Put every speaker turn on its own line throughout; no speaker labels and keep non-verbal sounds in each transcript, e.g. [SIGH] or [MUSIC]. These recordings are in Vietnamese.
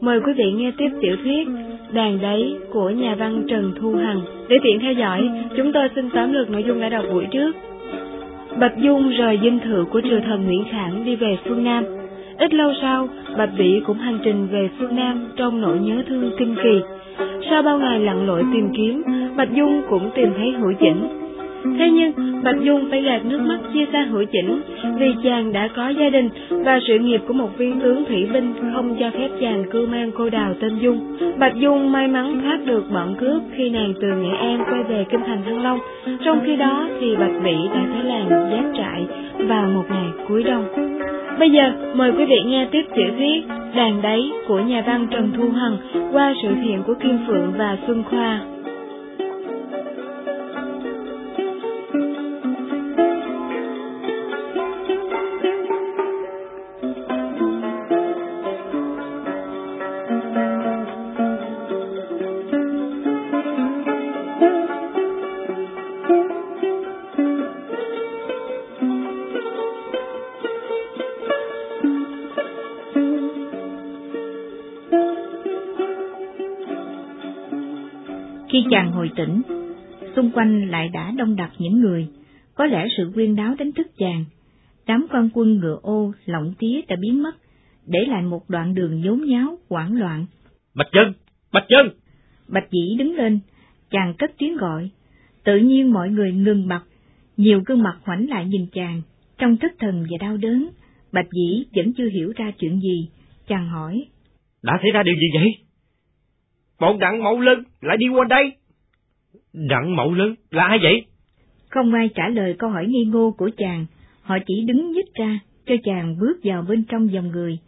mời quý vị nghe tiếp tiểu thuyết Đàn đấy của nhà văn Trần Thu Hằng. Để tiện theo dõi, chúng tôi xin tóm lược nội dung đã đọc buổi trước. Bạch Dung rời dinh thự của triều thần Nguyễn Khảng đi về phương Nam. Ít lâu sau, Bạch Vĩ cũng hành trình về phương Nam trong nỗi nhớ thương kinh kỳ. Sau bao ngày lặn lội tìm kiếm, Bạch Dung cũng tìm thấy hữu chỉnh. Thế nhưng, Bạch Dung phải gạt nước mắt chia xa hữu chỉnh, vì chàng đã có gia đình và sự nghiệp của một viên tướng thủy binh không cho phép chàng cư mang cô đào tên Dung. Bạch Dung may mắn thoát được bọn cướp khi nàng từ Nghệ An quay về kinh thành Thăng Long, trong khi đó thì Bạch Vĩ đã tới làng giáp trại vào một ngày cuối đông. Bây giờ, mời quý vị nghe tiếp tiểu thuyết Đàn đáy của nhà văn Trần Thu Hằng qua sự thiện của Kim Phượng và Xuân Khoa.
Quanh lại đã đông đặc những người, có lẽ sự quyên đáo đánh thức chàng. Đám quan quân ngựa ô, lọng tía đã biến mất, để lại một đoạn đường nhốn nháo, hoảng loạn.
Bạch Dân! Bạch Dân!
Bạch Dĩ đứng lên, chàng cất tiếng gọi. Tự nhiên mọi người ngừng bặt, nhiều gương mặt khoảnh lại nhìn chàng, trong thất thần và đau đớn. Bạch Dĩ vẫn chưa hiểu ra chuyện gì, chàng hỏi.
Đã xảy ra điều gì vậy? Bọn đặng mậu lân lại đi qua đây. Đặng mẫu lớn là ai vậy?
Không ai trả lời câu hỏi nghi ngô của chàng, họ chỉ đứng nhích ra, cho chàng bước vào bên trong dòng người.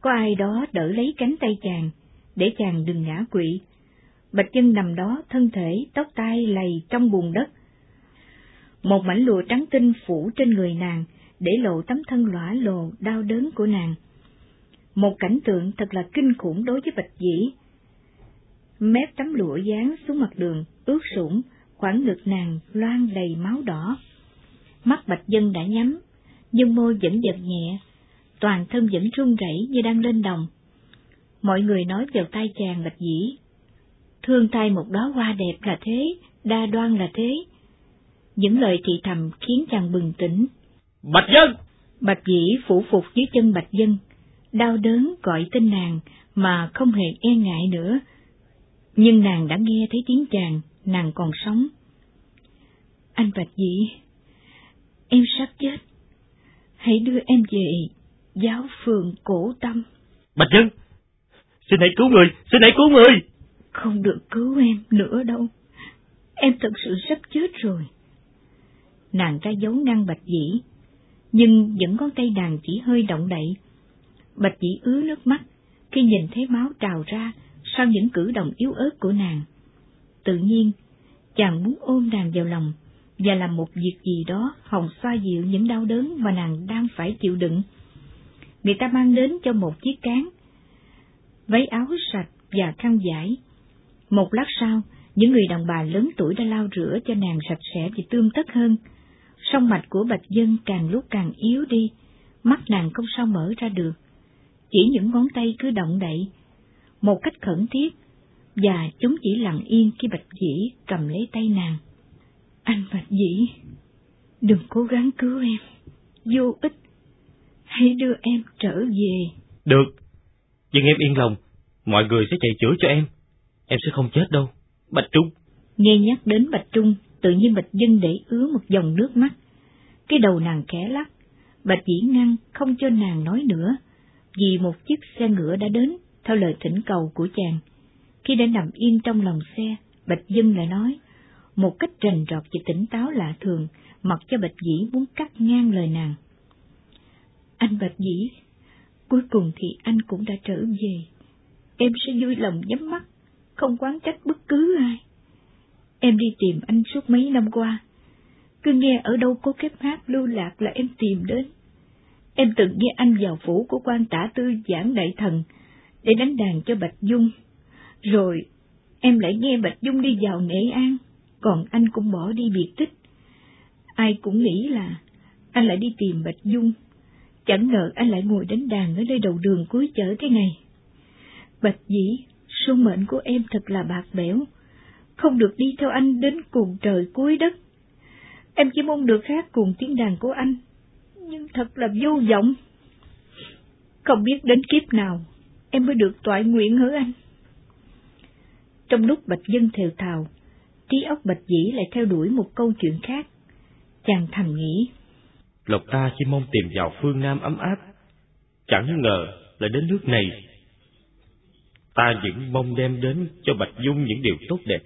Có ai đó đỡ lấy cánh tay chàng, để chàng đừng ngã quỵ. Bạch chân nằm đó, thân thể, tóc tai lầy trong bùn đất. Một mảnh lụa trắng tinh phủ trên người nàng, để lộ tấm thân lõa lồ, đau đớn của nàng. Một cảnh tượng thật là kinh khủng đối với Bạch Dĩ. Mép tấm lụa dán xuống mặt đường, ướt sũng, khoảng ngực nàng loan đầy máu đỏ. Mắt Bạch Dân đã nhắm, nhưng môi vẫn giật nhẹ, toàn thân vẫn run rẩy như đang lên đồng. Mọi người nói vào tai chàng Bạch Dĩ. Thương tay một đóa hoa đẹp là thế, đa đoan là thế. Những lời thị thầm khiến chàng bừng tỉnh.
Bạch Dân!
Bạch Dĩ phủ phục dưới chân Bạch Dân, đau đớn gọi tên nàng mà không hề e ngại nữa. Nhưng nàng đã nghe thấy tiếng chàng, nàng còn sống. Anh Bạch Dĩ, em sắp chết. Hãy đưa em về giáo phường cổ tâm.
Bạch Dân! Xin hãy cứu người! Xin hãy cứu người!
Không được cứu em nữa đâu. Em thật sự sắp chết rồi. Nàng ra dấu ngăn Bạch Dĩ, nhưng vẫn ngón tay nàng chỉ hơi động đậy. Bạch Dĩ ứa nước mắt khi nhìn thấy máu trào ra sau những cử động yếu ớt của nàng. Tự nhiên, chàng muốn ôm nàng vào lòng và làm một việc gì đó hồng xoa dịu những đau đớn mà nàng đang phải chịu đựng. Người ta mang đến cho một chiếc cán, váy áo sạch và khăn vải. Một lát sau, những người đàn bà lớn tuổi đã lau rửa cho nàng sạch sẽ và tươm tất hơn. Song mạch của Bạch Dân càng lúc càng yếu đi, mắt nàng không sao mở ra được. Chỉ những ngón tay cứ động đậy, một cách khẩn thiết, và chúng chỉ lặng yên khi Bạch Dĩ cầm lấy tay nàng. Anh Bạch Dĩ, đừng cố gắng cứu em, vô ích, hãy đưa em trở về.
Được, nhưng em yên lòng, mọi người sẽ chạy chữa cho em, em sẽ không chết đâu, Bạch Trung.
Nghe nhắc đến Bạch Trung, tự nhiên Bạch Dân để ứa một dòng nước mắt. Cái đầu nàng khẽ lắc, Bạch Dĩ ngăn không cho nàng nói nữa, vì một chiếc xe ngựa đã đến, theo lời thỉnh cầu của chàng. Khi đã nằm yên trong lòng xe, Bạch Dân lại nói, một cách rành rọt và tỉnh táo lạ thường, mặc cho Bạch Dĩ muốn cắt ngang lời nàng. Anh Bạch Dĩ, cuối cùng thì anh cũng đã trở về. Em sẽ vui lòng nhắm mắt, không quán trách bất cứ ai. Em đi tìm anh suốt mấy năm qua. Cứ nghe ở đâu có kép hát lưu lạc là em tìm đến. Em từng nghe anh vào phủ của quan tả tư giảng đại thần để đánh đàn cho Bạch Dung. Rồi em lại nghe Bạch Dung đi vào Nghệ An, còn anh cũng bỏ đi biệt tích. Ai cũng nghĩ là anh lại đi tìm Bạch Dung. Chẳng ngờ anh lại ngồi đánh đàn ở nơi đầu đường cuối chợ thế này. Bạch dĩ, số mệnh của em thật là bạc bẽo, không được đi theo anh đến cùng trời cuối đất. Em chỉ mong được hát cùng tiếng đàn của anh, nhưng thật là vô vọng. Không biết đến kiếp nào, em mới được toại nguyện hứa anh. Trong lúc Bạch Dân thều thào, trí óc Bạch Dĩ lại theo đuổi một câu chuyện khác. Chàng thầm nghĩ.
Lộc ta chỉ mong tìm vào phương Nam ấm áp, chẳng ngờ lại đến nước này. Ta vẫn mong đem đến cho Bạch Dung những điều tốt đẹp,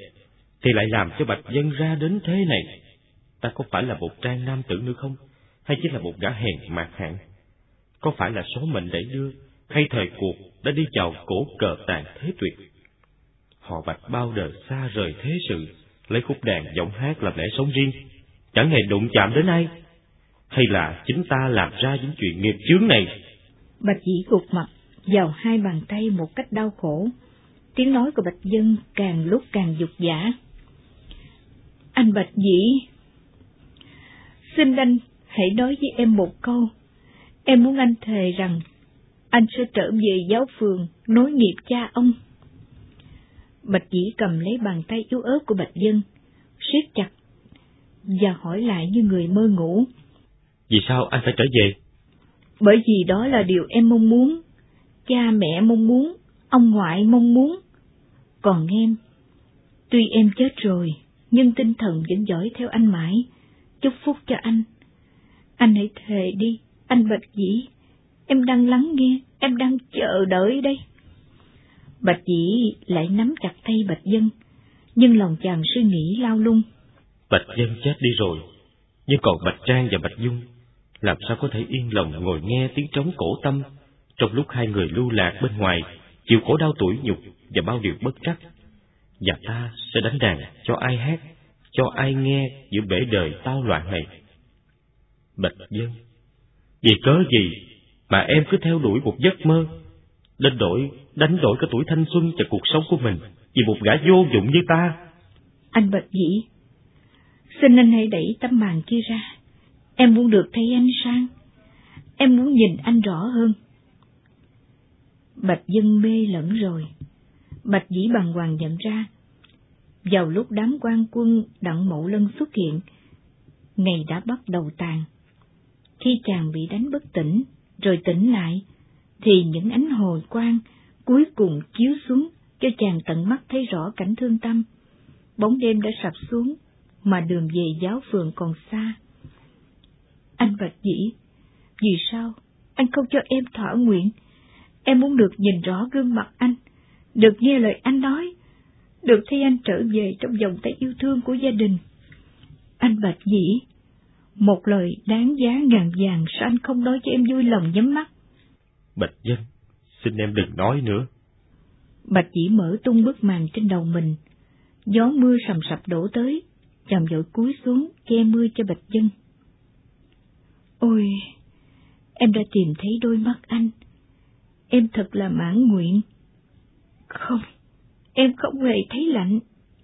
thì lại làm cho Bạch Dân ra đến thế này. Ta có phải là một trang nam tử nữa không? Hay chỉ là một gã hèn mạc hạng? Có phải là số mệnh để đưa, hay thời cuộc đã đi vào cổ cờ tàn thế tuyệt? Họ Bạch bao đời xa rời thế sự, lấy khúc đàn giọng hát làm lẽ sống riêng, chẳng hề đụng chạm đến ai. Hay là chính ta làm ra những chuyện nghiệp chướng này?
Bạch dĩ gục mặt vào hai bàn tay một cách đau khổ. Tiếng nói của Bạch Dân càng lúc càng dục giả. Anh Bạch Dĩ, xin anh hãy nói với em một câu. Em muốn anh thề rằng anh sẽ trở về giáo phường nối nghiệp cha ông. Bạch Dĩ cầm lấy bàn tay yếu ớt của Bạch Dân, siết chặt, và hỏi lại như người mơ ngủ.
Vì sao anh phải trở về?
Bởi vì đó là điều em mong muốn, cha mẹ mong muốn, ông ngoại mong muốn. Còn em, tuy em chết rồi, nhưng tinh thần vẫn dõi theo anh mãi, chúc phúc cho anh. Anh hãy thề đi, anh Bạch Dĩ, em đang lắng nghe, em đang chờ đợi đây. Bạch Dĩ lại nắm chặt tay Bạch Dân, nhưng lòng chàng suy nghĩ lao lung.
Bạch Dân chết đi rồi, nhưng còn Bạch Trang và Bạch Dung, làm sao có thể yên lòng ngồi nghe tiếng trống cổ tâm trong lúc hai người lưu lạc bên ngoài, chịu khổ đau tuổi nhục và bao điều bất trắc. Và ta sẽ đánh đàn cho ai hát, cho ai nghe giữa bể đời tao loạn này. Bạch Dân, vì cớ gì mà em cứ theo đuổi một giấc mơ, đánh đổi, đánh đổi cả tuổi thanh xuân và cuộc sống của mình vì một gã vô dụng như ta?
Anh Bạch Dĩ, xin anh hãy đẩy tấm màn kia ra. Em muốn được thấy anh sang. Em muốn nhìn anh rõ hơn. Bạch dân mê lẫn rồi. Bạch dĩ bằng hoàng nhận ra. Vào lúc đám quan quân đặng mậu lân xuất hiện, ngày đã bắt đầu tàn. Khi chàng bị đánh bất tỉnh, rồi tỉnh lại, thì những ánh hồi quang cuối cùng chiếu xuống cho chàng tận mắt thấy rõ cảnh thương tâm. Bóng đêm đã sập xuống, mà đường về giáo phường còn xa. Anh Bạch Dĩ, vì sao anh không cho em thỏa nguyện? Em muốn được nhìn rõ gương mặt anh, được nghe lời anh nói, được thấy anh trở về trong vòng tay yêu thương của gia đình. Anh Bạch Dĩ, một lời đáng giá ngàn vàng sao anh không nói cho em vui lòng nhắm mắt?
Bạch Dân, xin em đừng nói nữa.
Bạch Dĩ mở tung bức màn trên đầu mình, gió mưa sầm sập đổ tới, chàng vội cúi xuống che mưa cho Bạch Dân. Ôi, em đã tìm thấy đôi mắt anh. Em thật là mãn nguyện. Không, em không hề thấy lạnh,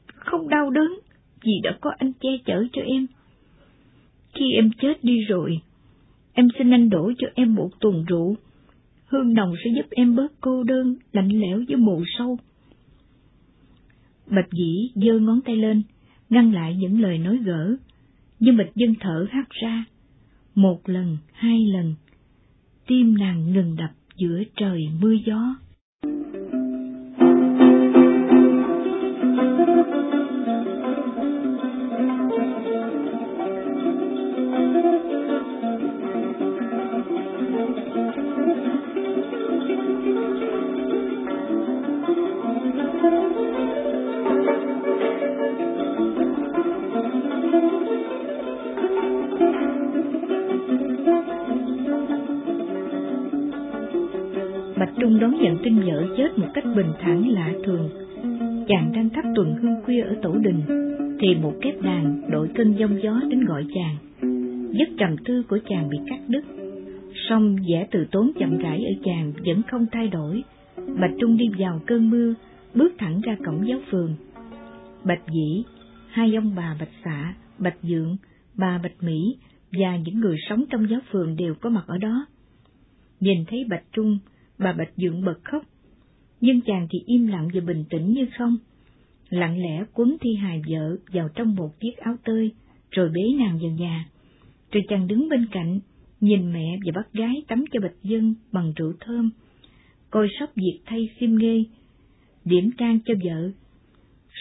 không đau đớn, vì đã có anh che chở cho em. Khi em chết đi rồi, em xin anh đổ cho em một tuần rượu. Hương nồng sẽ giúp em bớt cô đơn, lạnh lẽo với mù sâu. Bạch dĩ giơ ngón tay lên, ngăn lại những lời nói gỡ, nhưng Bạch dân thở hắt ra. Một lần, hai lần, tim nàng ngừng đập giữa trời mưa gió. Trung bình thản lạ thường. Chàng đang thắp tuần hương khuya ở tổ đình, thì một kép đàn đội cơn giông gió đến gọi chàng. Giấc trầm tư của chàng bị cắt đứt, song vẻ từ tốn chậm rãi ở chàng vẫn không thay đổi. Bạch Trung đi vào cơn mưa, bước thẳng ra cổng giáo phường. Bạch Dĩ, hai ông bà Bạch Xạ, Bạch Dượng, bà Bạch Mỹ và những người sống trong giáo phường đều có mặt ở đó. Nhìn thấy Bạch Trung, bà Bạch Dượng bật khóc nhưng chàng thì im lặng và bình tĩnh như không. Lặng lẽ cuốn thi hài vợ vào trong một chiếc áo tơi, rồi bế nàng vào nhà. Rồi chàng đứng bên cạnh, nhìn mẹ và bác gái tắm cho Bạch Dân bằng rượu thơm, coi sóc việc thay xiêm nghê, điểm trang cho vợ.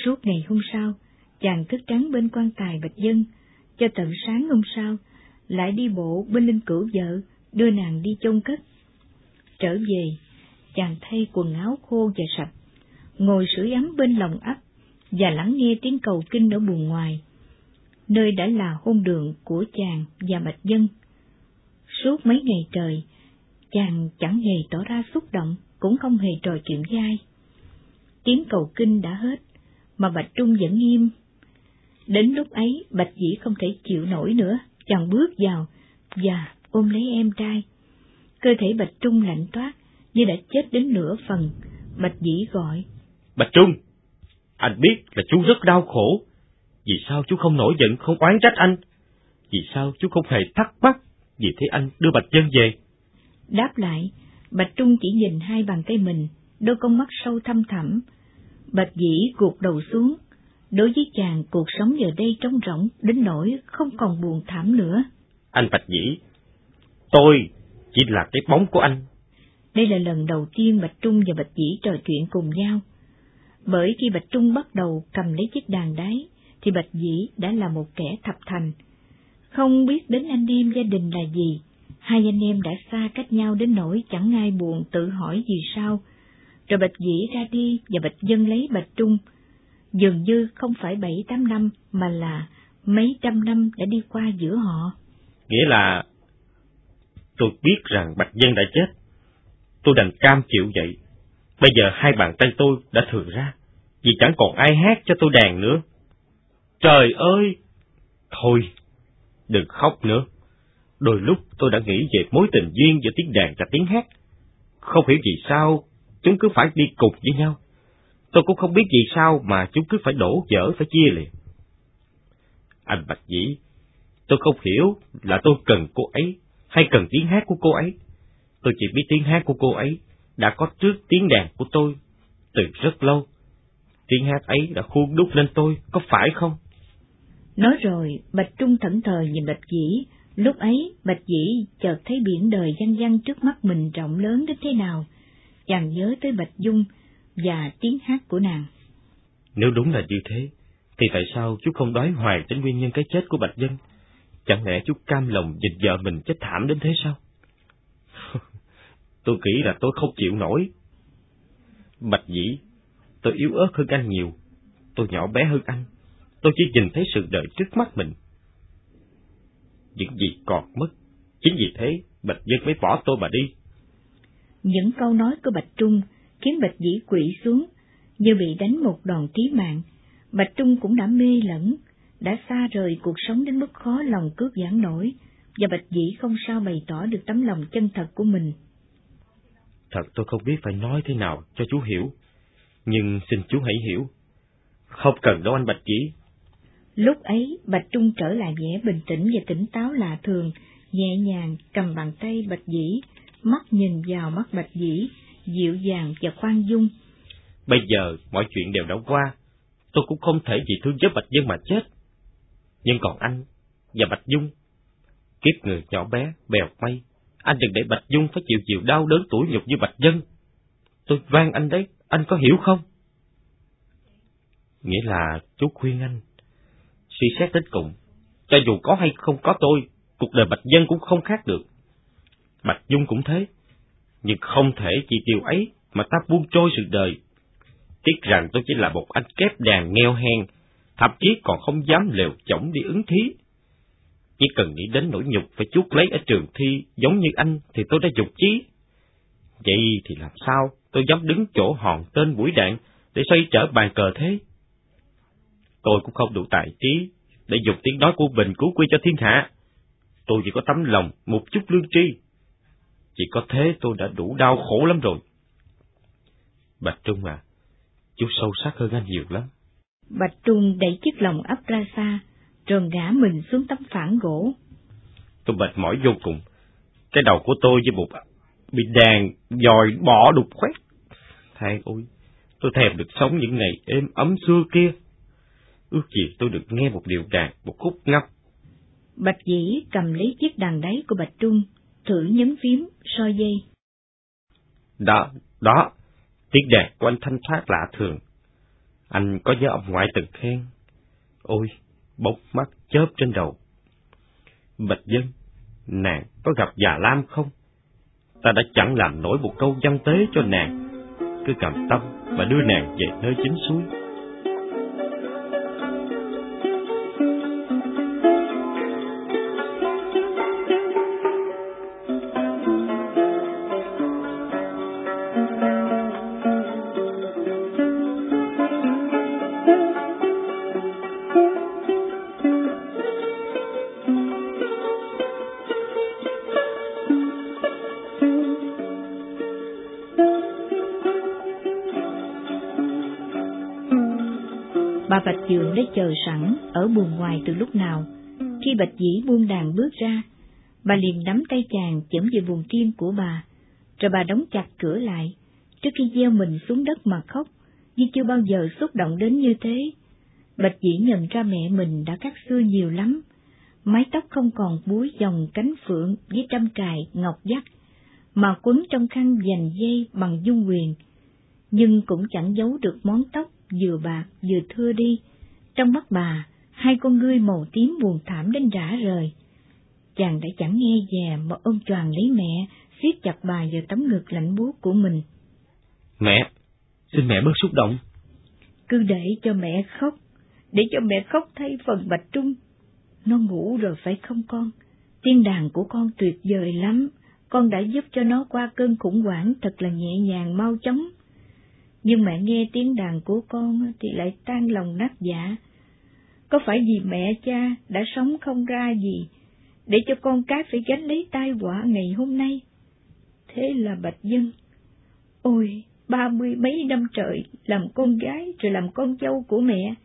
Suốt ngày hôm sau, chàng thức trắng bên quan tài Bạch Dân, cho tận sáng hôm sau, lại đi bộ bên linh cửu vợ, đưa nàng đi chôn cất. Trở về, chàng thay quần áo khô và sạch, ngồi sưởi ấm bên lòng ấp và lắng nghe tiếng cầu kinh ở buồng ngoài, nơi đã là hôn đường của chàng và Bạch Dân. Suốt mấy ngày trời, chàng chẳng hề tỏ ra xúc động, cũng không hề trò chuyện dai. Tiếng cầu kinh đã hết, mà Bạch Trung vẫn im. Đến lúc ấy, Bạch Dĩ không thể chịu nổi nữa, chàng bước vào và ôm lấy em trai. Cơ thể Bạch Trung lạnh toát, như đã chết đến nửa phần, Bạch Dĩ gọi.
Bạch Trung, anh biết là chú rất đau khổ. Vì sao chú không nổi giận, không oán trách anh? Vì sao chú không hề thắc mắc vì thế anh đưa Bạch Dân về?
Đáp lại, Bạch Trung chỉ nhìn hai bàn tay mình, đôi con mắt sâu thăm thẳm. Bạch Dĩ gục đầu xuống. Đối với chàng, cuộc sống giờ đây trống rỗng đến nỗi không còn buồn thảm nữa.
Anh Bạch Dĩ, tôi chỉ là cái bóng của anh.
Đây là lần đầu tiên Bạch Trung và Bạch Dĩ trò chuyện cùng nhau. Bởi khi Bạch Trung bắt đầu cầm lấy chiếc đàn đáy, thì Bạch Dĩ đã là một kẻ thập thành. Không biết đến anh em gia đình là gì, hai anh em đã xa cách nhau đến nỗi chẳng ai buồn tự hỏi gì sao. Rồi Bạch Dĩ ra đi và Bạch Dân lấy Bạch Trung. Dường như không phải bảy tám năm mà là mấy trăm năm đã đi qua giữa họ.
Nghĩa là tôi biết rằng Bạch Dân đã chết. Tôi đành cam chịu vậy. Bây giờ hai bàn tay tôi đã thừa ra, vì chẳng còn ai hát cho tôi đàn nữa. Trời ơi! Thôi, đừng khóc nữa. Đôi lúc tôi đã nghĩ về mối tình duyên giữa tiếng đàn và tiếng hát. Không hiểu vì sao chúng cứ phải đi cùng với nhau. Tôi cũng không biết vì sao mà chúng cứ phải đổ vỡ, phải chia liền. Anh Bạch Dĩ, tôi không hiểu là tôi cần cô ấy hay cần tiếng hát của cô ấy. Tôi chỉ biết tiếng hát của cô ấy đã có trước tiếng đàn của tôi từ rất lâu. Tiếng hát ấy đã khuôn đúc lên tôi, có phải không?
Nói rồi, Bạch Trung thẫn thờ nhìn Bạch Dĩ, lúc ấy Bạch Dĩ chợt thấy biển đời văng văng trước mắt mình rộng lớn đến thế nào. Chàng nhớ tới Bạch Dung và tiếng hát của nàng.
Nếu đúng là như thế, thì tại sao chú không đoái hoài đến nguyên nhân cái chết của Bạch Dân? Chẳng lẽ chú cam lòng nhìn vợ mình chết thảm đến thế sao? Tôi nghĩ là tôi không chịu nổi. Bạch Dĩ, tôi yếu ớt hơn anh nhiều, tôi nhỏ bé hơn anh, tôi chỉ nhìn thấy sự đời trước mắt mình. Những gì còn mất, chính vì thế Bạch Dân mới bỏ tôi mà đi.
Những câu nói của Bạch Trung khiến Bạch Dĩ quỵ xuống, như bị đánh một đòn trí mạng. Bạch Trung cũng đã mê lẫn, đã xa rời cuộc sống đến mức khó lòng cướp giãn nổi, và Bạch Dĩ không sao bày tỏ được tấm lòng chân thật của mình.
Thật tôi không biết phải nói thế nào cho chú hiểu, nhưng xin chú hãy hiểu. Không cần đâu anh Bạch Dĩ.
Lúc ấy, Bạch Trung trở lại vẻ bình tĩnh và tỉnh táo lạ thường, nhẹ nhàng cầm bàn tay Bạch Dĩ, mắt nhìn vào mắt Bạch Dĩ, dịu dàng và khoan dung.
Bây giờ mọi chuyện đều đã qua, tôi cũng không thể vì thương với Bạch Dân mà chết. Nhưng còn anh và Bạch Dung, kiếp người nhỏ bé, bèo quay, anh đừng để Bạch Dung phải chịu chịu đau đớn tủi nhục như Bạch Dân. Tôi van anh đấy, anh có hiểu không? Nghĩa là chú khuyên anh, suy xét đến cùng, cho dù có hay không có tôi, cuộc đời Bạch Dân cũng không khác được. Bạch Dung cũng thế, nhưng không thể chỉ điều ấy mà ta buông trôi sự đời. Tiếc rằng tôi chỉ là một anh kép đàn nghèo hèn, thậm chí còn không dám lều chổng đi ứng thí. Chỉ cần nghĩ đến nỗi nhục phải chuốt lấy ở trường thi giống như anh thì tôi đã dục chí. Vậy thì làm sao tôi dám đứng chỗ hòn tên mũi đạn để xoay trở bàn cờ thế? Tôi cũng không đủ tài trí để dùng tiếng nói của mình cứu quy cho thiên hạ. Tôi chỉ có tấm lòng, một chút lương tri. Chỉ có thế tôi đã đủ đau khổ lắm rồi. Bạch Trung à, chú sâu sắc hơn anh nhiều lắm.
Bạch Trung đẩy chiếc lòng ấp ra xa, rồi ngã mình xuống tấm phản gỗ.
Tôi mệt mỏi vô cùng. Cái đầu của tôi như một bị đàn dòi bỏ đục khoét. than ôi, tôi thèm được sống những ngày êm ấm xưa kia. Ước gì tôi được nghe một điệu đàn, một khúc ngâm.
Bạch dĩ cầm lấy chiếc đàn đáy của Bạch Trung, thử nhấn phím, soi dây.
Đó, đó, tiếng đàn của anh thanh thoát lạ thường. Anh có nhớ ông ngoại từng khen. Ôi, bốc mắt chớp trên đầu. Bạch dân, nàng có gặp già Lam không? Ta đã chẳng làm nổi một câu văn tế cho nàng. Cứ cầm tâm và đưa nàng về nơi chính suối.
Giường đã chờ sẵn ở buồng ngoài từ lúc nào. Khi Bạch Dĩ buông đàn bước ra, bà liền nắm tay chàng chấm về buồng kim của bà, rồi bà đóng chặt cửa lại, trước khi gieo mình xuống đất mà khóc, như chưa bao giờ xúc động đến như thế. Bạch Dĩ nhận ra mẹ mình đã cắt xưa nhiều lắm, mái tóc không còn búi dòng cánh phượng với trăm cài ngọc dắt, mà quấn trong khăn dành dây bằng dung quyền, nhưng cũng chẳng giấu được món tóc vừa bạc vừa thưa đi, trong mắt bà, hai con ngươi màu tím buồn thảm đến rã rời. Chàng đã chẳng nghe dè mà ôm choàng lấy mẹ, siết chặt bà vào tấm ngực lạnh buốt của mình.
Mẹ, xin mẹ bớt xúc động.
Cứ để cho mẹ khóc, để cho mẹ khóc thay phần bạch trung. Nó ngủ rồi phải không con? Tiên đàn của con tuyệt vời lắm, con đã giúp cho nó qua cơn khủng hoảng thật là nhẹ nhàng mau chóng. Nhưng mẹ nghe tiếng đàn của con thì lại tan lòng nát dạ. Có phải vì mẹ cha đã sống không ra gì, để cho con cái phải gánh lấy tai họa ngày hôm nay? Thế là Bạch Dân. Ôi, ba mươi mấy năm trời, làm con gái rồi làm con dâu của mẹ,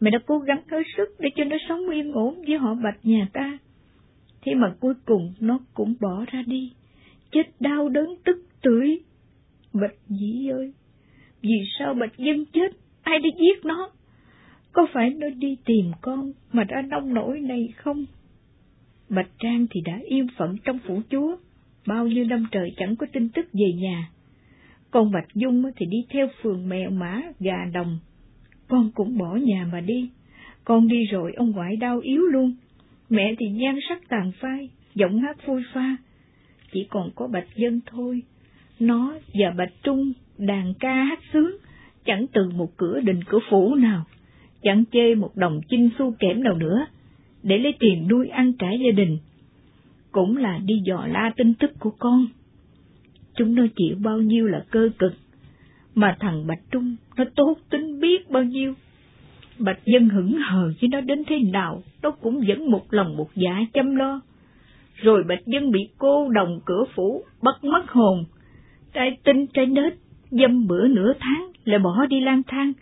mẹ đã cố gắng hết sức để cho nó sống yên ổn với họ Bạch nhà ta. Thế mà cuối cùng nó cũng bỏ ra đi, chết đau đớn tức tưởi. Bạch dĩ ơi, vì sao Bạch Dân chết, ai đã giết nó? Có phải nó đi tìm con mà ra nông nổi này không? Bạch Trang thì đã yên phận trong phủ chúa, bao nhiêu năm trời chẳng có tin tức về nhà. Còn Bạch Dung thì đi theo phường mèo mã, gà đồng. Con cũng bỏ nhà mà đi. Con đi rồi ông ngoại đau yếu luôn. Mẹ thì nhan sắc tàn phai, giọng hát phôi pha. Chỉ còn có Bạch Dân thôi. Nó và Bạch Trung đàn ca hát sướng, chẳng từ một cửa đình cửa phủ nào, chẳng chê một đồng chinh xu kém nào nữa, để lấy tiền nuôi ăn cả gia đình. Cũng là đi dò la tin tức của con. Chúng nó chịu bao nhiêu là cơ cực, mà thằng Bạch Trung nó tốt tính biết bao nhiêu. Bạch Dân hững hờ với nó đến thế nào, nó cũng vẫn một lòng một dạ chăm lo. Rồi Bạch Dân bị cô đồng cửa phủ, bắt mất hồn, trai tinh trai nết, dâm bữa nửa tháng lại bỏ đi lang thang.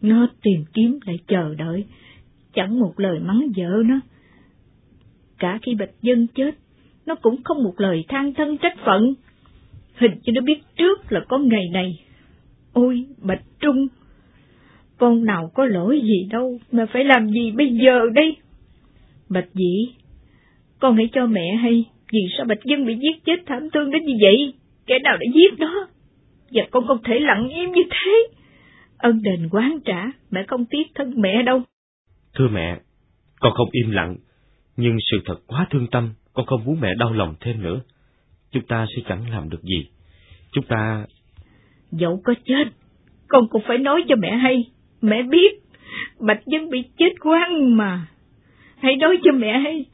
Nó tìm kiếm lại chờ đợi, chẳng một lời mắng vợ nó. Cả khi Bạch Dân chết, nó cũng không một lời than thân trách phận. Hình như nó biết trước là có ngày này. Ôi, Bạch Trung! Con nào có lỗi gì đâu, mà phải làm gì bây giờ đây? Bạch Dĩ, con hãy cho mẹ hay, vì sao Bạch Dân bị giết chết thảm thương đến như vậy? Kẻ nào đã giết nó? Và con không thể lặng im như thế. Ân đền quán trả, mẹ không tiếc thân mẹ đâu.
Thưa mẹ, con không im lặng, nhưng sự thật quá thương tâm, con không muốn mẹ đau lòng thêm nữa. Chúng ta sẽ chẳng làm được gì. Chúng ta...
Dẫu có chết, con cũng phải nói cho mẹ hay. Mẹ biết, Bạch Dân bị chết quan mà. Hãy nói cho mẹ hay,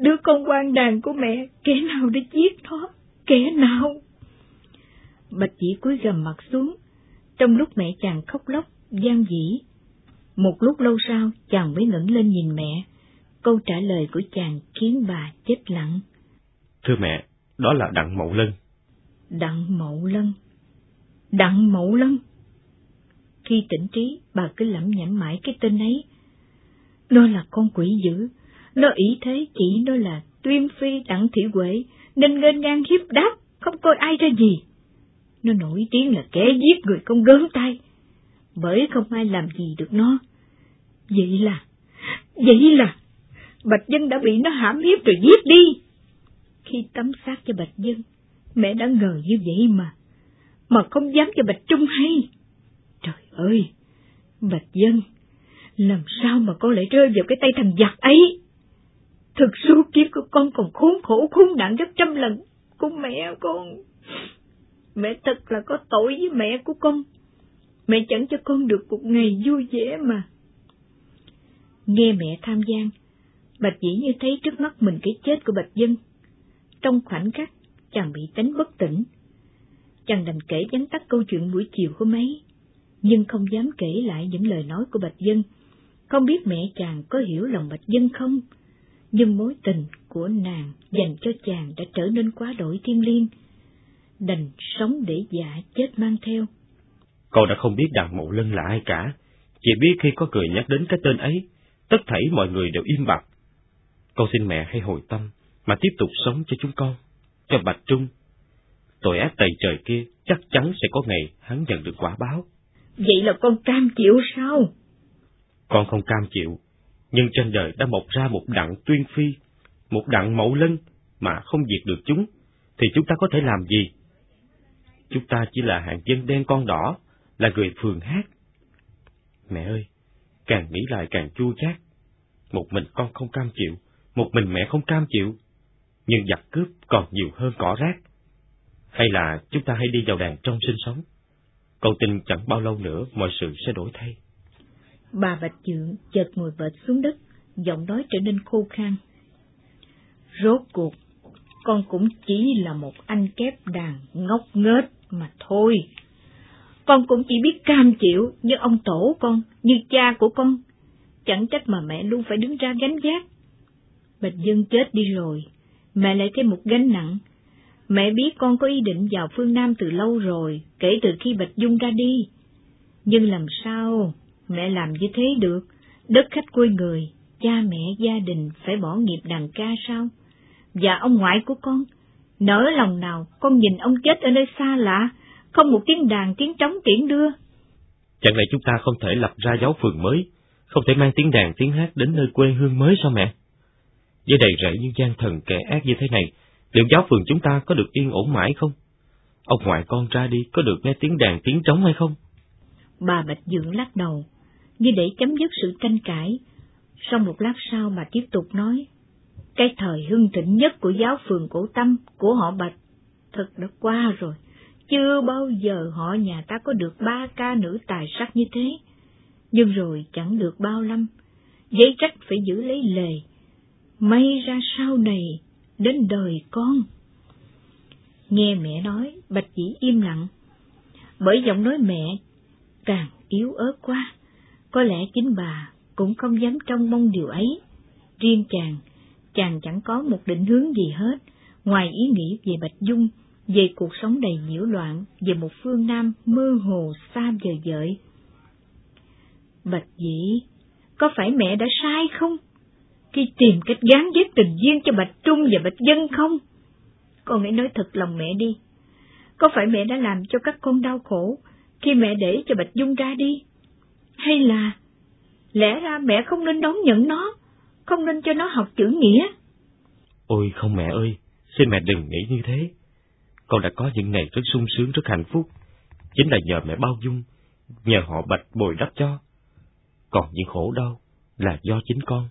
đứa con quan đàn của mẹ, kẻ nào đã giết nó, kẻ nào? Bạch chỉ cúi gầm mặt xuống, trong lúc mẹ chàng khóc lóc, gian dĩ. Một lúc lâu sau, chàng mới ngẩng lên nhìn mẹ. Câu trả lời của chàng khiến bà chết lặng.
Thưa mẹ, đó là Đặng Mậu Lân.
Đặng Mậu Lân? Đặng Mậu Lân? Khi tỉnh trí, bà cứ lẩm nhẩm mãi cái tên ấy. Nó là con quỷ dữ, nó ý thế chỉ nó là tuyên phi đặng thị huệ, nên ngênh ngang hiếp đáp, không coi ai ra gì. Nó nổi tiếng là kẻ giết người không gớm tay, bởi không ai làm gì được nó. Vậy là, vậy là, Bạch Dân đã bị nó hãm hiếp rồi giết đi. Khi tắm xác cho Bạch Dân, mẹ đã ngờ như vậy mà, mà không dám cho Bạch Trung hay. Trời ơi, Bạch Dân, làm sao mà con lại rơi vào cái tay thằng giặc ấy? Thực số kiếp của con còn khốn khổ khốn nạn gấp trăm lần của mẹ con. Mẹ thật là có tội với mẹ của con. Mẹ chẳng cho con được một ngày vui vẻ mà. Nghe mẹ tham gian, Bạch Dĩ như thấy trước mắt mình cái chết của Bạch Dân. Trong khoảnh khắc, chàng bị đánh bất tỉnh. Chàng đành kể vắn tắt câu chuyện buổi chiều hôm ấy, nhưng không dám kể lại những lời nói của Bạch Dân. Không biết mẹ chàng có hiểu lòng Bạch Dân không? Nhưng mối tình của nàng dành cho chàng đã trở nên quá đổi thiêng liêng, đành sống để dạ chết mang theo.
Con đã không biết đàn mộ lân là ai cả, chỉ biết khi có người nhắc đến cái tên ấy, tất thảy mọi người đều im bặt. Con xin mẹ hãy hồi tâm, mà tiếp tục sống cho chúng con, cho Bạch Trung. Tội ác tày trời kia chắc chắn sẽ có ngày hắn nhận được quả báo.
Vậy là con cam chịu sao?
Con không cam chịu, nhưng trên đời đã mọc ra một đặng tuyên phi, một đặng mẫu lân mà không diệt được chúng, thì chúng ta có thể làm gì? Chúng ta chỉ là hạng dân đen con đỏ, là người phường hát. Mẹ ơi, càng nghĩ lại càng chua chát. Một mình con không cam chịu, một mình mẹ không cam chịu, nhưng giặc cướp còn nhiều hơn cỏ rác. Hay là chúng ta hãy đi vào đàn trong sinh sống. Con tin chẳng bao lâu nữa mọi sự sẽ đổi thay.
Bà Bạch Dượng chợt ngồi bệt xuống đất, giọng nói trở nên khô khan. Rốt cuộc, con cũng chỉ là một anh kép đàn ngốc nghếch mà thôi. Con cũng chỉ biết cam chịu như ông tổ con, như cha của con. Chẳng trách mà mẹ luôn phải đứng ra gánh vác. Bạch Dân chết đi rồi, mẹ lại thêm một gánh nặng. Mẹ biết con có ý định vào phương Nam từ lâu rồi, kể từ khi Bạch Dung ra đi. Nhưng làm sao mẹ làm như thế được? Đất khách quê người, cha mẹ gia đình phải bỏ nghiệp đàn ca sao? Và ông ngoại của con, nỡ lòng nào con nhìn ông chết ở nơi xa lạ, không một tiếng đàn tiếng trống tiễn đưa.
Chẳng lẽ chúng ta không thể lập ra giáo phường mới, không thể mang tiếng đàn tiếng hát đến nơi quê hương mới sao mẹ? Với đầy rẫy những gian thần kẻ ác như thế này, liệu giáo phường chúng ta có được yên ổn mãi không? Ông ngoại con ra đi có được nghe tiếng đàn tiếng trống hay không?
Bà Bạch Dượng lắc đầu, như để chấm dứt sự tranh cãi. Sau một lát sau bà tiếp tục nói, cái thời hưng thịnh nhất của giáo phường cổ tâm của họ Bạch thật đã qua rồi. Chưa bao giờ họ nhà ta có được ba ca nữ tài sắc như thế. Nhưng rồi chẳng được bao lâu giấy trách phải giữ lấy lề. May ra sau này, đến đời con. Nghe mẹ nói, Bạch chỉ im lặng, bởi giọng nói mẹ càng yếu ớt quá. Có lẽ chính bà cũng không dám trông mong điều ấy. Riêng chàng, chàng chẳng có một định hướng gì hết, ngoài ý nghĩ về Bạch Dung, về cuộc sống đầy nhiễu loạn, về một phương Nam mơ hồ xa vời vợi. Bạch Dĩ, có phải mẹ đã sai không? Khi tìm cách gán ghép tình duyên cho Bạch Trung và Bạch Dân không? Con hãy nói thật lòng mẹ đi. Có phải mẹ đã làm cho các con đau khổ khi mẹ để cho Bạch Dung ra đi? Hay là lẽ ra mẹ không nên đón nhận nó, không nên cho nó học chữ nghĩa?
Ôi không mẹ ơi, xin mẹ đừng nghĩ như thế. Con đã có những ngày rất sung sướng, rất hạnh phúc. Chính là nhờ mẹ bao dung, nhờ họ bạch bồi đắp cho. Còn những khổ đau là do chính con.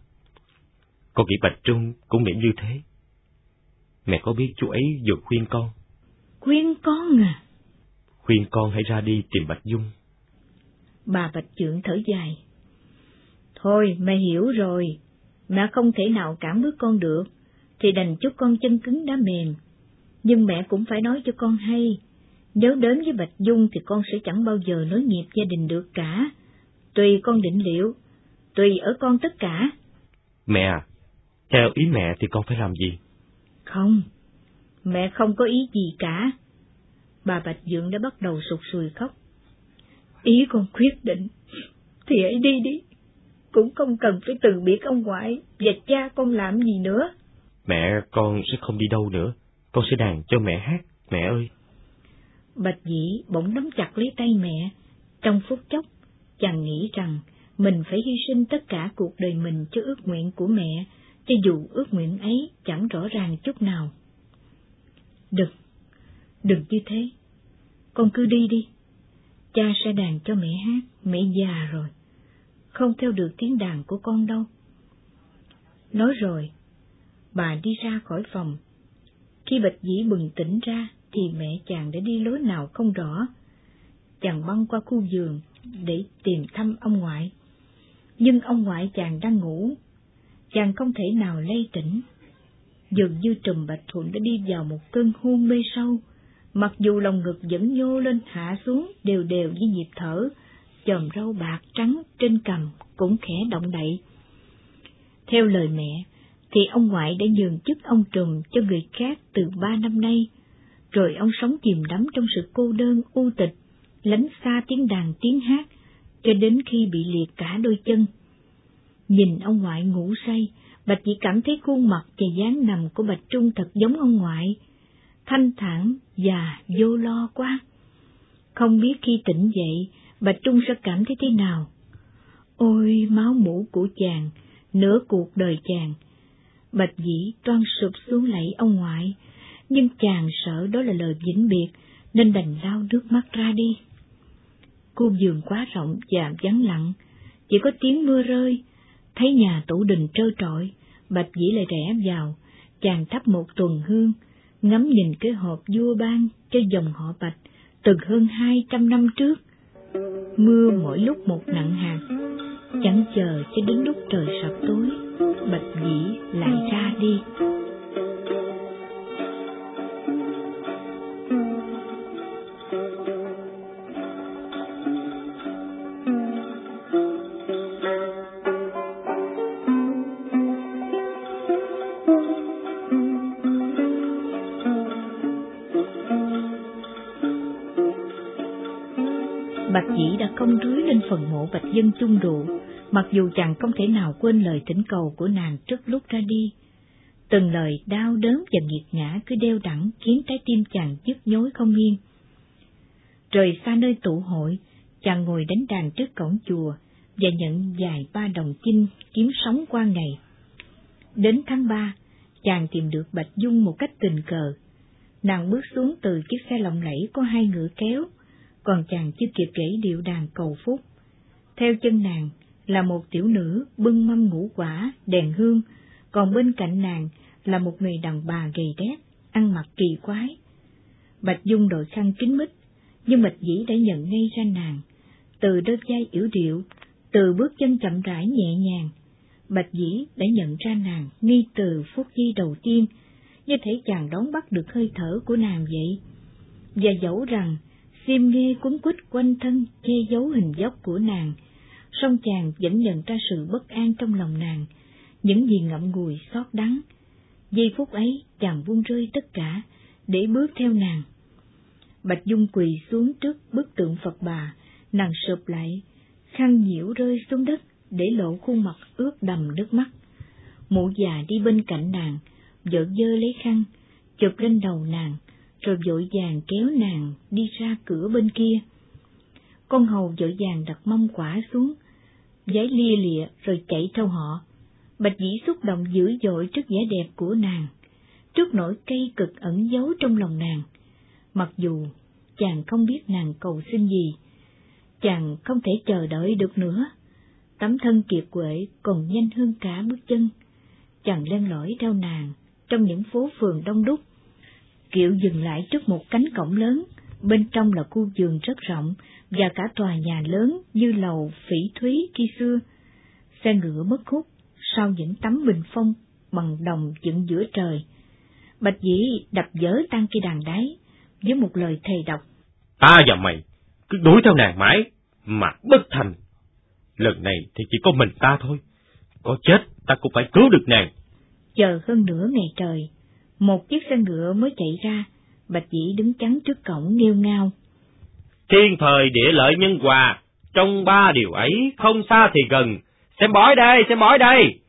Con nghĩ Bạch Trung cũng nghĩ như thế. Mẹ có biết chú ấy vừa khuyên con?
Khuyên con à?
Khuyên con hãy ra đi tìm Bạch Dung.
Bà Bạch Trượng thở dài. Thôi, mẹ hiểu rồi. Mẹ không thể nào cản bước con được, thì đành chút con chân cứng đá mềm. Nhưng mẹ cũng phải nói cho con hay, nếu đến với Bạch Dung thì con sẽ chẳng bao giờ nối nghiệp gia đình được cả. Tùy con định liệu, tùy ở con tất cả.
Mẹ à, theo ý mẹ thì con phải làm gì?
Không, mẹ không có ý gì cả. Bà Bạch Dượng đã bắt đầu sụt sùi khóc. Ý con quyết định, thì hãy đi đi. Cũng không cần phải từ biệt ông ngoại và cha con làm gì nữa.
Mẹ con sẽ không đi đâu nữa, con sẽ đàn cho mẹ hát, mẹ ơi.
Bạch dĩ bỗng nắm chặt lấy tay mẹ. Trong phút chốc, chàng nghĩ rằng mình phải hy sinh tất cả cuộc đời mình cho ước nguyện của mẹ, cho dù ước nguyện ấy chẳng rõ ràng chút nào. Đừng, đừng như thế. Con cứ đi đi. Cha sẽ đàn cho mẹ hát, mẹ già rồi. Không theo được tiếng đàn của con đâu. Nói rồi, bà đi ra khỏi phòng. Khi Bạch Dĩ bừng tỉnh ra, thì mẹ chàng đã đi lối nào không rõ. Chàng băng qua khu giường để tìm thăm ông ngoại. Nhưng ông ngoại chàng đang ngủ, chàng không thể nào lay tỉnh. Dường như Trùm Bạch Thuận đã đi vào một cơn hôn mê sâu, mặc dù lòng ngực vẫn nhô lên hạ xuống đều đều với nhịp thở, chòm râu bạc trắng trên cằm cũng khẽ động đậy. Theo lời mẹ, thì ông ngoại đã nhường chức ông trùm cho người khác từ ba năm nay, rồi ông sống chìm đắm trong sự cô đơn u tịch, lánh xa tiếng đàn tiếng hát, cho đến khi bị liệt cả đôi chân. Nhìn ông ngoại ngủ say, Bạch chỉ cảm thấy khuôn mặt và dáng nằm của Bạch Trung thật giống ông ngoại, thanh thản và vô lo quá. Không biết khi tỉnh dậy, Bạch Trung sẽ cảm thấy thế nào? Ôi máu mũ của chàng, nửa cuộc đời chàng. Bạch dĩ toan sụp xuống lạy ông ngoại, nhưng chàng sợ đó là lời vĩnh biệt, nên đành lao nước mắt ra đi. Khu giường quá rộng và vắng lặng, chỉ có tiếng mưa rơi, thấy nhà tủ đình trơ trọi, bạch dĩ lại rẽ vào, chàng thắp một tuần hương, ngắm nhìn cái hộp vua ban cho dòng họ bạch từ hơn hai trăm năm trước. Mưa mỗi lúc một nặng hạt, chẳng chờ cho đến lúc trời sập tối, bạch dĩ lại ra đi. Bạch nhị đã không rưới lên phần mộ bạch dân chung đủ, mặc dù chàng không thể nào quên lời thỉnh cầu của nàng trước lúc ra đi. Từng lời đau đớn và nghiệt ngã cứ đeo đẳng khiến trái tim chàng nhức nhối không yên. Rời xa nơi tụ hội, chàng ngồi đánh đàn trước cổng chùa và nhận vài ba đồng chinh kiếm sống qua ngày. Đến tháng ba, chàng tìm được Bạch Dung một cách tình cờ. Nàng bước xuống từ chiếc xe lộng lẫy có hai ngựa kéo, còn chàng chưa kịp gãy điệu đàn cầu phúc. Theo chân nàng là một tiểu nữ bưng mâm ngũ quả, đèn hương, còn bên cạnh nàng là một người đàn bà gầy đét, ăn mặc kỳ quái. Bạch Dung đội khăn kín mít, nhưng Bạch Dĩ đã nhận ngay ra nàng, từ đôi vai yểu điệu, từ bước chân chậm rãi nhẹ nhàng. Bạch Dĩ đã nhận ra nàng ngay từ phút giây đầu tiên, như thể chàng đón bắt được hơi thở của nàng vậy. Và dẫu rằng Diêm nghe cuốn quýt quanh thân che giấu hình dốc của nàng, song chàng vẫn nhận ra sự bất an trong lòng nàng, những gì ngậm ngùi xót đắng. Giây phút ấy chàng buông rơi tất cả, để bước theo nàng. Bạch Dung quỳ xuống trước bức tượng Phật bà, nàng sụp lại, khăn nhiễu rơi xuống đất để lộ khuôn mặt ướt đầm nước mắt. Mụ già đi bên cạnh nàng, vợ dơ lấy khăn, chụp lên đầu nàng, rồi vội vàng kéo nàng đi ra cửa bên kia. Con hầu vội vàng đặt mâm quả xuống, giấy lia lịa rồi chạy theo họ. Bạch dĩ xúc động dữ dội trước vẻ đẹp của nàng, trước nỗi cây cực ẩn giấu trong lòng nàng. Mặc dù chàng không biết nàng cầu xin gì, chàng không thể chờ đợi được nữa. Tấm thân kiệt quệ còn nhanh hơn cả bước chân. Chàng len lỏi theo nàng trong những phố phường đông đúc, Kiệu dừng lại trước một cánh cổng lớn, bên trong là khu vườn rất rộng và cả tòa nhà lớn như lầu phỉ thúy khi xưa. Xe ngựa mất khúc sau những tấm bình phong bằng đồng dựng giữa trời. Bạch dĩ đập dở tan cây đàn đáy với một lời thề độc.
Ta và mày cứ đuổi theo nàng mãi mà bất thành. Lần này thì chỉ có mình ta thôi. Có chết ta cũng phải cứu được nàng.
Chờ hơn nửa ngày trời, một chiếc xe ngựa mới chạy ra, Bạch Dĩ đứng chắn trước cổng nghêu ngao.
Thiên thời địa lợi nhân hòa, trong ba điều ấy không xa thì gần, xem bói đây, xem bói đây.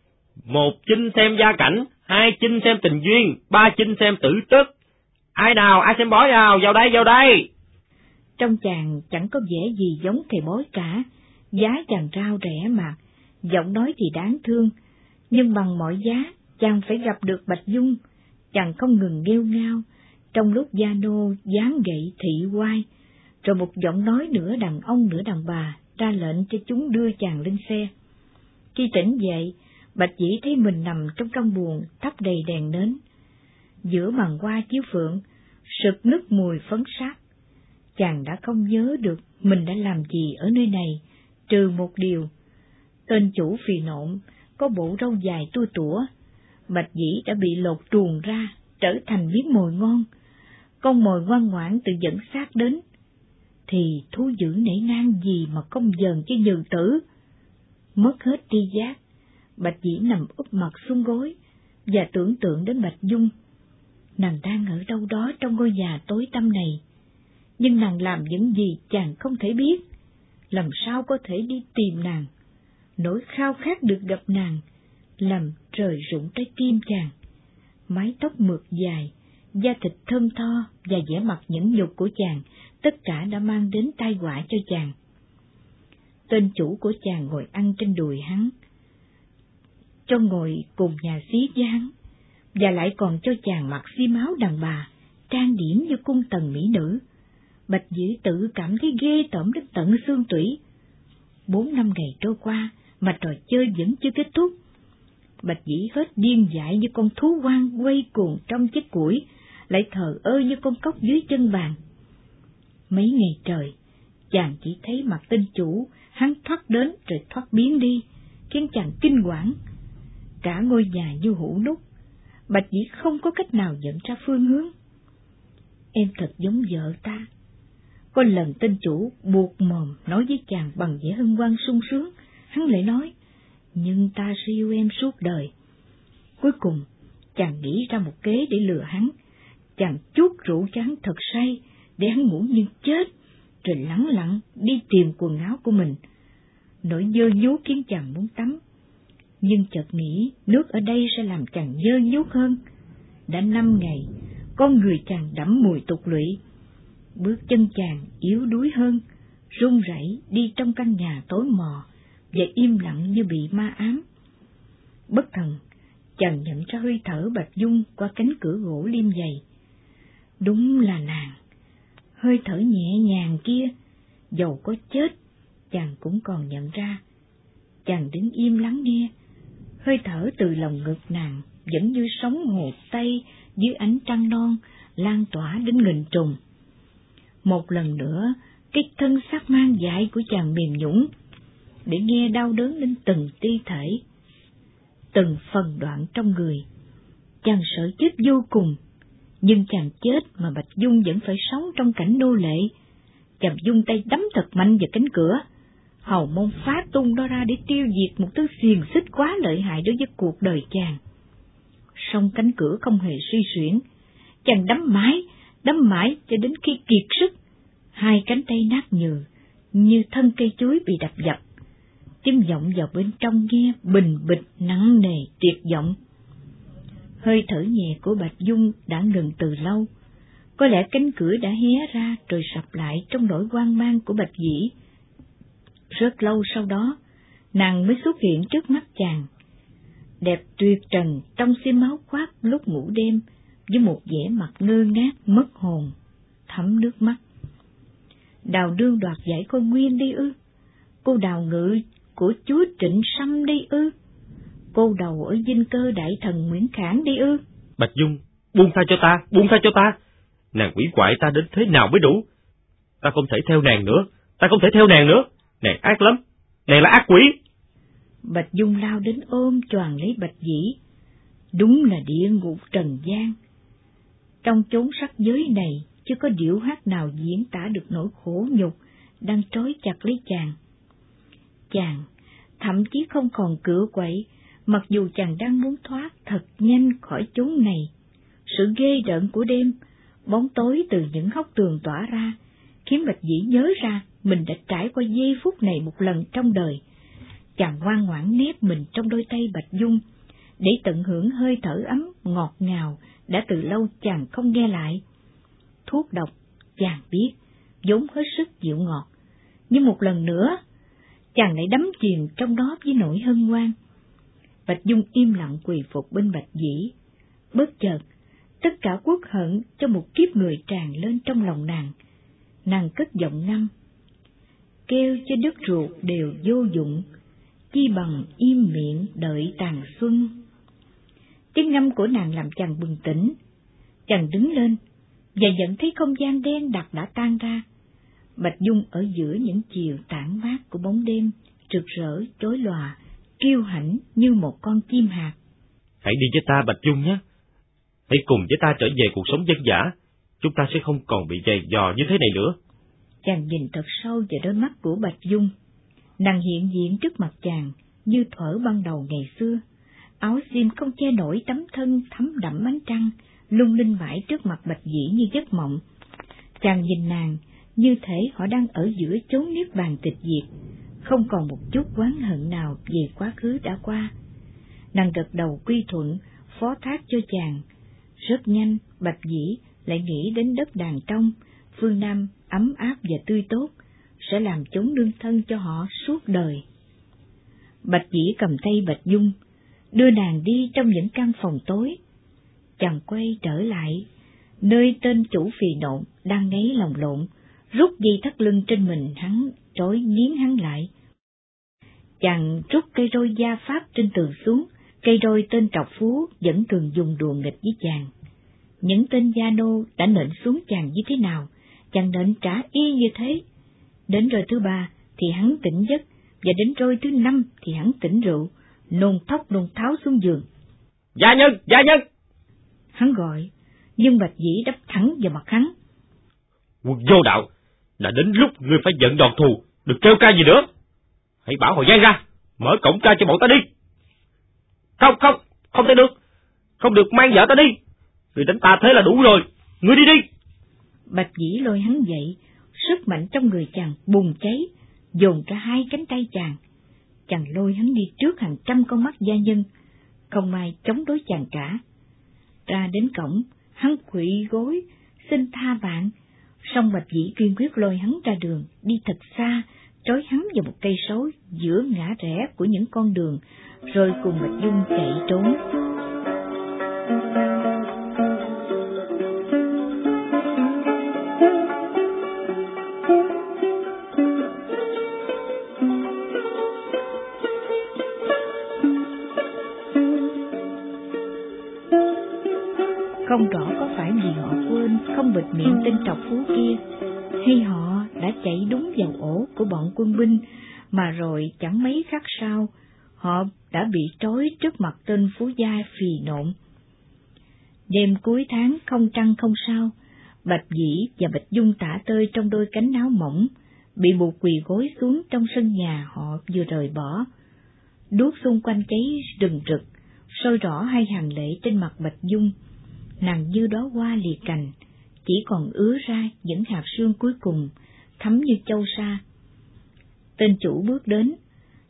Một chinh xem gia cảnh, hai chinh xem tình duyên, ba chinh xem tử tức. Ai nào, ai xem bói nào, vào đây, vào đây.
Trong chàng chẳng có vẻ gì giống thầy bói cả, giá chàng rao rẻ mà, giọng nói thì đáng thương, nhưng bằng mọi giá, chàng phải gặp được Bạch Dung, chàng không ngừng nghêu ngao, trong lúc gia nô dán gậy thị quai, rồi một giọng nói nửa đàn ông nửa đàn bà ra lệnh cho chúng đưa chàng lên xe. Khi tỉnh dậy, Bạch Dĩ thấy mình nằm trong căn buồng thắp đầy đèn nến. Giữa màn hoa chiếu phượng, sực nức mùi phấn sát. Chàng đã không nhớ được mình đã làm gì ở nơi này, trừ một điều. Tên chủ phì nộm có bộ râu dài tua tủa, Bạch Dĩ đã bị lột truồng ra, trở thành miếng mồi ngon. Con mồi ngoan ngoãn tự dẫn sát đến, thì thú dữ nể nang gì mà không dần cho nhừ tử. Mất hết tri giác, Bạch Dĩ nằm úp mặt xuống gối, và tưởng tượng đến Bạch Dung. Nàng đang ở đâu đó trong ngôi nhà tối tăm này, nhưng nàng làm những gì chàng không thể biết, làm sao có thể đi tìm nàng. Nỗi khao khát được gặp nàng, làm trời rụng trái tim chàng. Mái tóc mượt dài, da thịt thơm tho và vẻ mặt nhẫn nhục của chàng, tất cả đã mang đến tai họa cho chàng. Tên chủ của chàng ngồi ăn trên đùi hắn, cho ngồi cùng nhà xí với hắn, và lại còn cho chàng mặc xi máu đàn bà, trang điểm như cung tần mỹ nữ. Bạch Dữ tự cảm thấy ghê tởm đến tận xương tủy. Bốn năm ngày trôi qua mà trò chơi vẫn chưa kết thúc. Bạch Dĩ hết điên dại như con thú quang quay cuồng trong chiếc củi, lại thờ ơ như con cóc dưới chân bàn. Mấy ngày trời, chàng chỉ thấy mặt tinh chủ, hắn thoát đến rồi thoát biến đi, khiến chàng kinh quản. Cả ngôi nhà như hũ nút, Bạch Dĩ không có cách nào nhận ra phương hướng. Em thật giống vợ ta. Có lần tên chủ buộc mồm nói với chàng bằng vẻ hân hoan sung sướng, hắn lại nói, nhưng ta sẽ yêu em suốt đời. Cuối cùng, chàng nghĩ ra một kế để lừa hắn. Chàng chút rượu cho hắn thật say, để hắn ngủ như chết, rồi lắng lặng đi tìm quần áo của mình. Nỗi dơ dú khiến chàng muốn tắm. Nhưng chợt nghĩ nước ở đây sẽ làm chàng dơ nhút hơn. Đã năm ngày, con người chàng đẫm mùi tục lụy. Bước chân chàng yếu đuối hơn, run rẩy đi trong căn nhà tối mò, và im lặng như bị ma ám. Bất thần, chàng nhận ra hơi thở Bạch Dung qua cánh cửa gỗ liêm dày. Đúng là nàng, hơi thở nhẹ nhàng kia, dầu có chết, chàng cũng còn nhận ra. Chàng đứng im lắng nghe, hơi thở từ lòng ngực nàng vẫn như sóng hồ tây dưới ánh trăng non lan tỏa đến nghìn trùng. Một lần nữa, cái thân xác mang dại của chàng mềm nhũng, để nghe đau đớn lên từng ti thể, từng phần đoạn trong người. Chàng sợ chết vô cùng, nhưng chàng chết mà Bạch Dung vẫn phải sống trong cảnh nô lệ. Chàng dung tay đấm thật mạnh vào cánh cửa, hầu môn phá tung đó ra để tiêu diệt một thứ xiềng xích quá lợi hại đối với cuộc đời chàng. Song cánh cửa không hề suy xuyển, chàng đấm mãi, đấm mãi cho đến khi kiệt sức, hai cánh tay nát nhừ, như thân cây chuối bị đập dập. Tiếng vọng vào bên trong nghe bình bịch nặng nề tuyệt vọng. Hơi thở nhẹ của Bạch Dung đã ngừng từ lâu, có lẽ cánh cửa đã hé ra rồi sập lại trong nỗi hoang mang của Bạch Dĩ. Rất lâu sau đó, nàng mới xuất hiện trước mắt chàng. Đẹp tuyệt trần trong xiêm máu khoác lúc ngủ đêm, với một vẻ mặt ngơ ngác mất hồn, thấm nước mắt. Đào đương đoạt giải khôi nguyên đi ư? Cô đào ngự của chúa Trịnh Sâm đi ư? Cô đầu ở dinh cơ đại thần Nguyễn Khảng đi ư?
Bạch Dung, buông tha cho ta, buông tha cho ta. Nàng quỷ quại ta đến thế nào mới đủ? Ta không thể theo nàng nữa, ta không thể theo nàng nữa. Nàng ác lắm, nàng là ác quỷ.
Bạch Dung lao đến ôm choàng lấy Bạch Dĩ. Đúng là địa ngục trần gian. Trong chốn sắc giới này, chưa có điệu hát nào diễn tả được nỗi khổ nhục đang trói chặt lấy chàng. Chàng thậm chí không còn cửa quậy, mặc dù chàng đang muốn thoát thật nhanh khỏi chốn này. Sự ghê rợn của đêm, bóng tối từ những hốc tường tỏa ra, khiến Bạch Dĩ nhớ ra mình đã trải qua giây phút này một lần trong đời. Chàng ngoan ngoãn nép mình trong đôi tay Bạch Dung, để tận hưởng hơi thở ấm, ngọt ngào, đã từ lâu chàng không nghe lại. Thuốc độc, chàng biết, vốn hết sức dịu ngọt. Nhưng một lần nữa, chàng lại đắm chìm trong đó với nỗi hân hoan. Bạch Dung im lặng quỳ phục bên Bạch Dĩ. Bất chợt, tất cả quốc hận cho một kiếp người tràn lên trong lòng nàng. Nàng cất giọng năm. Kêu cho đất ruột đều vô dụng, chi bằng im miệng đợi tàn xuân. Tiếng ngâm của nàng làm chàng bừng tỉnh. Chàng đứng lên, và nhận thấy không gian đen đặc đã tan ra. Bạch Dung ở giữa những chiều tản mát của bóng đêm, rực rỡ, chối lòa, kiêu hãnh như một con chim hạt.
Hãy đi với ta Bạch Dung nhé. Hãy cùng với ta trở về cuộc sống dân dã. Chúng ta sẽ không còn bị dày dò như thế này nữa.
Chàng nhìn thật sâu vào đôi mắt của Bạch Dung. Nàng hiện diện trước mặt chàng như thuở ban đầu ngày xưa. Áo xiêm không che nổi tấm thân thấm đậm ánh trăng, lung linh mãi trước mặt Bạch Dĩ như giấc mộng. Chàng nhìn nàng, như thể họ đang ở giữa chốn niết bàn tịch diệt, không còn một chút oán hận nào về quá khứ đã qua. Nàng gật đầu quy thuận, phó thác cho chàng. Rất nhanh, Bạch Dĩ lại nghĩ đến đất đàn trong, phương Nam ấm áp và tươi tốt, sẽ làm chống đương thân cho họ suốt đời. Bạch Dĩ cầm tay Bạch Dung, đưa nàng đi trong những căn phòng tối. Chàng quay trở lại, nơi tên chủ phì nộn đang ngáy lòng lộn, rút dây thắt lưng trên mình hắn, trói nghiến hắn lại. Chàng rút cây roi gia pháp trên tường xuống, cây roi tên trọc phú vẫn thường dùng đùa nghịch với chàng. Những tên gia nô đã nện xuống chàng như thế nào, chàng nện trả y như thế. Đến roi thứ ba thì hắn tỉnh giấc, và đến roi thứ năm thì hắn tỉnh rượu, nôn thóc nôn tháo xuống giường.
Gia nhân, gia nhân!
Hắn gọi, nhưng Bạch Dĩ đắp thẳng vào mặt hắn.
Quân vô đạo, đã đến lúc ngươi phải giận đòn thù, đừng kêu ca gì nữa. Hãy bảo họ gian ra, mở cổng ca cho bọn ta đi. Không, không, không thể được, không được mang vợ ta đi. Người đánh ta thế là đủ rồi, ngươi đi đi.
Bạch Dĩ lôi hắn dậy, sức mạnh trong người chàng bùng cháy, dồn cả hai cánh tay chàng. Chàng lôi hắn đi trước hàng trăm con mắt gia nhân, không ai chống đối chàng cả. Ra đến cổng, hắn quỵ gối, xin tha bạn, song Bạch Dĩ kiên quyết lôi hắn ra đường, đi thật xa, trói hắn vào một cây sối giữa ngã rẽ của những con đường, rồi cùng Bạch Dung chạy trốn. Không rõ có phải vì họ quên không bịt miệng tin kia, hay họ đã chạy đúng vào ổ của bọn quân binh, mà rồi chẳng mấy khắc sau, họ đã bị trói trước mặt tên phú gia phì nộn. Đêm cuối tháng không trăng không sao, Bạch Dĩ và Bạch Dung tả tơi trong đôi cánh áo mỏng, bị buộc quỳ gối xuống trong sân nhà họ vừa rời bỏ. Đuốc xung quanh cháy rừng rực, sôi rõ hai hàng lệ trên mặt Bạch Dung, nàng như đó hoa lì cành, chỉ còn ứa ra những hạt sương cuối cùng, thấm như châu sa. Tên chủ bước đến,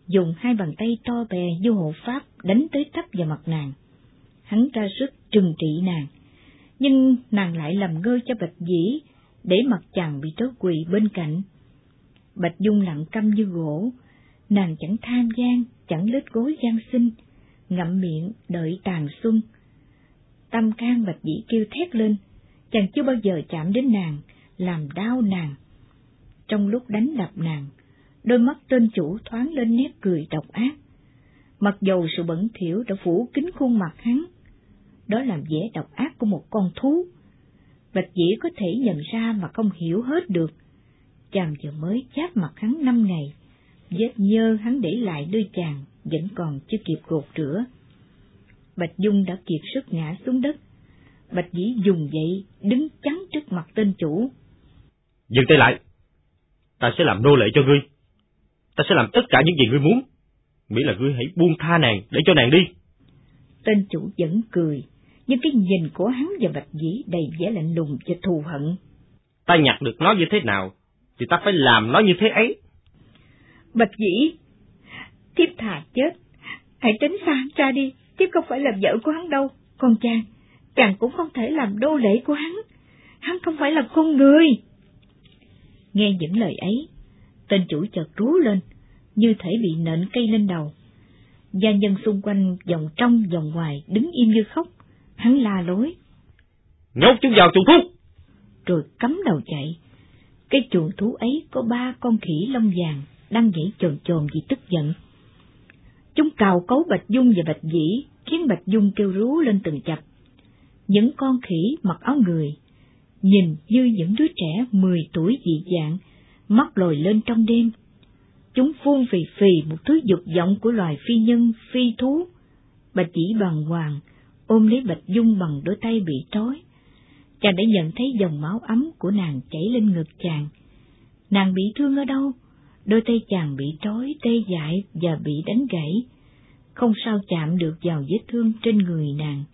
dùng hai bàn tay to bè vô hộ pháp đánh tới tấp vào mặt nàng. Hắn ra sức trừng trị nàng, nhưng nàng lại làm ngơ cho Bạch Dĩ, để mặt chàng bị trói quỳ bên cạnh. Bạch Dung lặng câm như gỗ, nàng chẳng tham gian, chẳng lết gối gian sinh, ngậm miệng đợi tàn xuân. Tâm can Bạch Dĩ kêu thét lên, chàng chưa bao giờ chạm đến nàng, làm đau nàng. Trong lúc đánh đập nàng, đôi mắt tên chủ thoáng lên nét cười độc ác. Mặc dầu sự bẩn thỉu đã phủ kín khuôn mặt hắn, đó làm vẻ độc ác của một con thú. Bạch dĩ có thể nhận ra mà không hiểu hết được. Chàng vừa mới chát mặt hắn năm ngày, vết nhơ hắn để lại đôi chàng vẫn còn chưa kịp gột rửa. Bạch Dung đã kiệt sức ngã xuống đất. Bạch Dĩ dùng dậy, đứng chắn trước mặt tên chủ.
Dừng tay lại. Ta sẽ làm nô lệ cho ngươi. Ta sẽ làm tất cả những gì ngươi muốn. Miễn là ngươi hãy buông tha nàng để cho nàng đi.
Tên chủ vẫn cười, nhưng cái nhìn của hắn và Bạch Dĩ đầy vẻ lạnh lùng và thù hận.
Ta nhặt được nó như thế nào, thì ta phải làm nó như thế ấy.
Bạch Dĩ, thiếp thà chết, hãy tránh xa hắn ra đi, thiếp không phải là vợ của hắn đâu, còn chàng, chàng cũng không thể làm đô lệ của hắn, hắn không phải là con người. Nghe những lời ấy, tên chủ chợt rú lên, như thể bị nện cây lên đầu. Gia nhân xung quanh vòng trong vòng ngoài đứng im như khóc, hắn la lối.
Nhốt chúng vào chuồng thú!
Rồi cắm đầu chạy. Cái chuồng thú ấy có ba con khỉ lông vàng đang nhảy chồn chồn vì tức giận. Chúng cào cấu Bạch Dung và Bạch Dĩ, khiến Bạch Dung kêu rú lên từng chập. Những con khỉ mặc áo người, nhìn như những đứa trẻ mười tuổi dị dạng, mắt lồi lên trong đêm. Chúng phun phì phì một thứ dục vọng của loài phi nhân, phi thú. Bạch chỉ bằng hoàng, ôm lấy Bạch Dung bằng đôi tay bị trói. Chàng đã nhận thấy dòng máu ấm của nàng chảy lên ngực chàng. Nàng bị thương ở đâu? Đôi tay chàng bị trói, tê dại và bị đánh gãy. Không sao chạm được vào vết thương trên người nàng.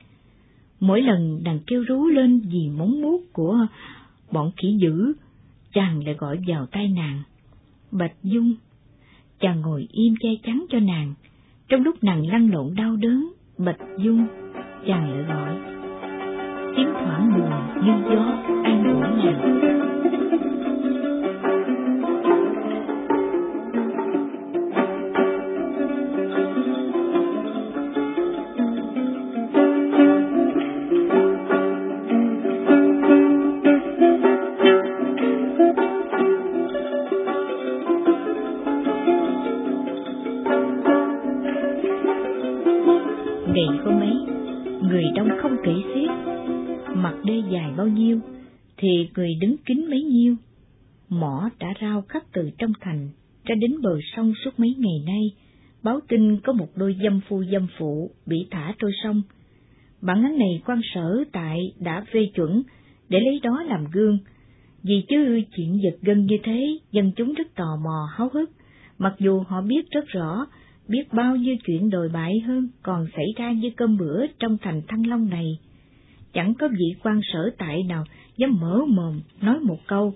Mỗi lần nàng kêu rú lên vì móng muốt của bọn khỉ dữ, chàng lại gọi vào tay nàng. Bạch Dung, chàng ngồi im che chắn cho nàng. Trong lúc nàng lăn lộn đau đớn, Bạch Dung, chàng lại gọi. Tiếng thoảng buồn như gió an ủi nàng. Thì người đứng kín mấy nhiêu. Mỏ đã rao khắp từ trong thành ra đến bờ sông suốt mấy ngày nay, báo tin có một đôi dâm phu dâm phụ bị thả trôi sông. Bản án này quan sở tại đã phê chuẩn để lấy đó làm gương, vì chứ chuyện giật gân như thế, dân chúng rất tò mò háo hức, mặc dù họ biết rất rõ, biết bao nhiêu chuyện đồi bại hơn còn xảy ra như cơm bữa trong thành Thăng Long này. Chẳng có vị quan sở tại nào dám mở mồm nói một câu.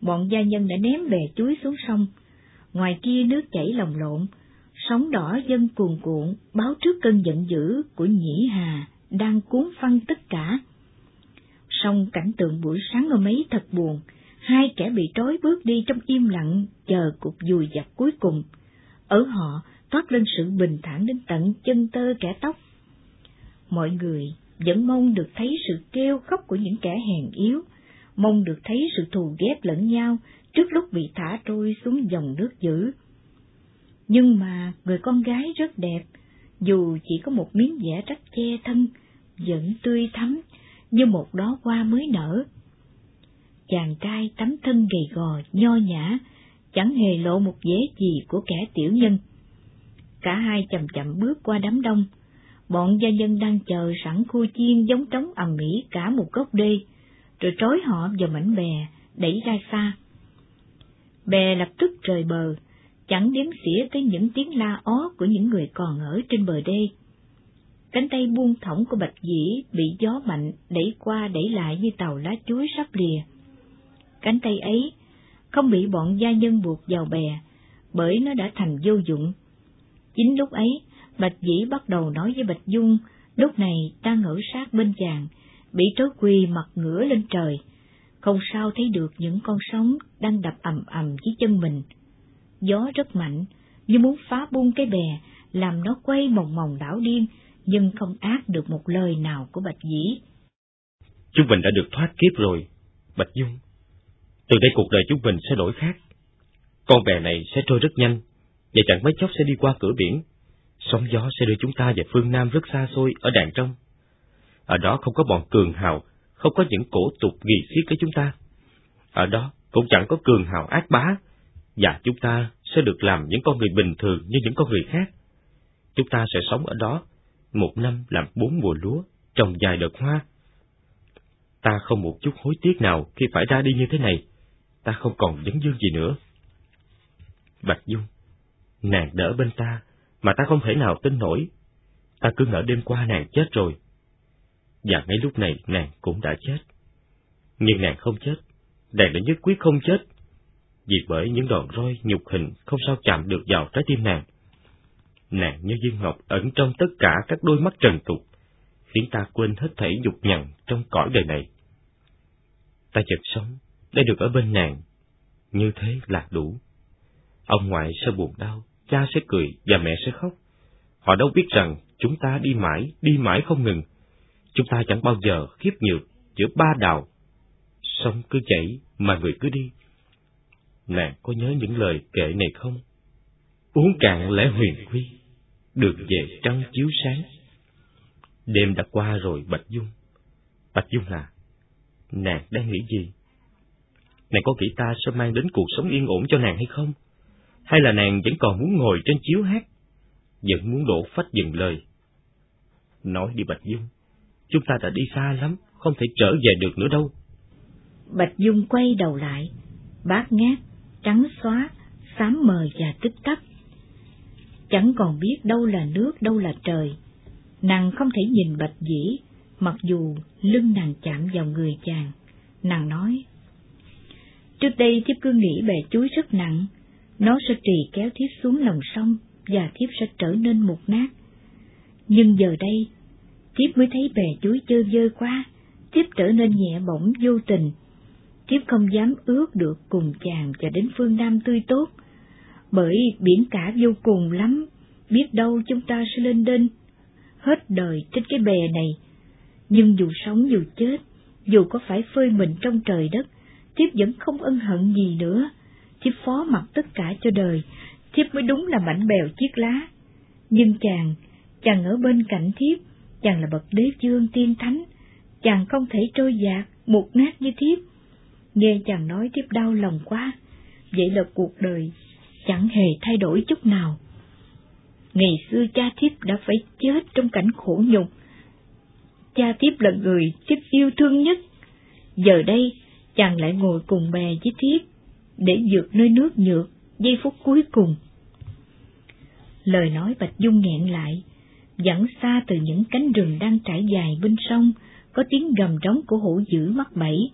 Bọn gia nhân đã ném bè chuối xuống sông, ngoài kia nước chảy lồng lộn, sóng đỏ dân cuồn cuộn báo trước cơn giận dữ của nhĩ hà đang cuốn phăng tất cả. Song cảnh tượng buổi sáng hôm ấy thật buồn, hai kẻ bị trói bước đi trong im lặng chờ cuộc dùi dặt cuối cùng. Ở họ toát lên sự bình thản đến tận chân tơ kẻ tóc. Mọi người vẫn mong được thấy sự kêu khóc của những kẻ hèn yếu, mong được thấy sự thù ghét lẫn nhau trước lúc bị thả trôi xuống dòng nước dữ. Nhưng mà người con gái rất đẹp, dù chỉ có một miếng vẽ rách che thân, vẫn tươi thắm như một đóa hoa mới nở. Chàng trai tấm thân gầy gò, nho nhã, chẳng hề lộ một vẻ gì của kẻ tiểu nhân. Cả hai chậm chậm bước qua đám đông, bọn gia nhân đang chờ sẵn khu chiên giống trống ầm mỹ cả một gốc đê, rồi trói họ vào mảnh bè, đẩy ra xa. Bè lập tức rời bờ, chẳng đếm xỉa tới những tiếng la ó của những người còn ở trên bờ đê. Cánh tay buông thõng của bạch dĩ bị gió mạnh đẩy qua đẩy lại như tàu lá chuối sắp lìa. Cánh tay ấy không bị bọn gia nhân buộc vào bè, bởi nó đã thành vô dụng. Chính lúc ấy, Bạch Dĩ bắt đầu nói với Bạch Dung, lúc này đang ở sát bên chàng, bị trớ quỳ mặt ngửa lên trời, không sao thấy được những con sóng đang đập ầm ầm dưới chân mình. Gió rất mạnh, như muốn phá buông cái bè, làm nó quay mòng mòng đảo điên, nhưng không ác được một lời nào của Bạch Dĩ.
Chúng mình đã được thoát kiếp rồi, Bạch Dung. Từ đây cuộc đời chúng mình sẽ đổi khác. Con bè này sẽ trôi rất nhanh, và chẳng mấy chốc sẽ đi qua cửa biển. Sóng gió sẽ đưa chúng ta về phương Nam rất xa xôi ở đàn trong. Ở đó không có bọn cường hào, không có những cổ tục ghi xiết với chúng ta. Ở đó cũng chẳng có cường hào ác bá, và chúng ta sẽ được làm những con người bình thường như những con người khác. Chúng ta sẽ sống ở đó, một năm làm bốn mùa lúa, trồng dài đợt hoa. Ta không một chút hối tiếc nào khi phải ra đi như thế này, ta không còn vấn dương gì nữa. Bạch Dung, nàng đỡ bên ta, mà ta không thể nào tin nổi. Ta cứ ngỡ đêm qua nàng chết rồi. Và ngay lúc này nàng cũng đã chết. Nhưng nàng không chết, nàng đã nhất quyết không chết, vì bởi những đòn roi nhục hình không sao chạm được vào trái tim nàng. Nàng như viên ngọc ẩn trong tất cả các đôi mắt trần tục, khiến ta quên hết thảy nhục nhằn trong cõi đời này. Ta chợt sống để được ở bên nàng, Như thế là đủ. Ông ngoại sẽ buồn đau, cha sẽ cười và mẹ sẽ khóc. Họ đâu biết rằng chúng ta đi mãi, đi mãi không ngừng. Chúng ta chẳng bao giờ khiếp nhược giữa ba đào. Sông cứ chảy mà người cứ đi. Nàng có nhớ những lời kệ này không? Uống cạn lẽ huyền quy, được về trăng chiếu sáng. Đêm đã qua rồi Bạch Dung. Bạch Dung à, nàng đang nghĩ gì? Nàng có nghĩ ta sẽ mang đến cuộc sống yên ổn cho nàng hay không? Hay là nàng vẫn còn muốn ngồi trên chiếu hát? Vẫn muốn đổ phách dừng lời? Nói đi Bạch Dung, chúng ta đã đi xa lắm, không thể trở về được nữa đâu.
Bạch Dung quay đầu lại, bát ngát, trắng xóa, xám mờ và tích tắc. Chẳng còn biết đâu là nước, đâu là trời. Nàng không thể nhìn Bạch Dĩ, mặc dù lưng nàng chạm vào người chàng. Nàng nói, Trước đây thiếp cứ nghĩ bè chuối rất nặng, nó sẽ trì kéo thiếp xuống lòng sông và thiếp sẽ trở nên mục nát. Nhưng giờ đây, thiếp mới thấy bè chuối chơi dơ quá, thiếp trở nên nhẹ bỗng vô tình. Thiếp không dám ước được cùng chàng và đến phương Nam tươi tốt, bởi biển cả vô cùng lắm, biết đâu chúng ta sẽ lên đên, hết đời trên cái bè này. Nhưng dù sống dù chết, dù có phải phơi mình trong trời đất, thiếp vẫn không ân hận gì nữa. Thiếp phó mặc tất cả cho đời, thiếp mới đúng là mảnh bèo chiếc lá. Nhưng chàng, chàng ở bên cạnh thiếp, chàng là bậc đế vương tiên thánh, chàng không thể trôi dạt, một nát như thiếp. Nghe chàng nói thiếp đau lòng quá, vậy là cuộc đời chẳng hề thay đổi chút nào. Ngày xưa cha thiếp đã phải chết trong cảnh khổ nhục. Cha thiếp là người thiếp yêu thương nhất. Giờ đây, chàng lại ngồi cùng bè với thiếp, để vượt nơi nước nhược, giây phút cuối cùng. Lời nói Bạch Dung nghẹn lại, dẫn xa từ những cánh rừng đang trải dài bên sông, có tiếng gầm trống của hổ dữ mắc bẫy.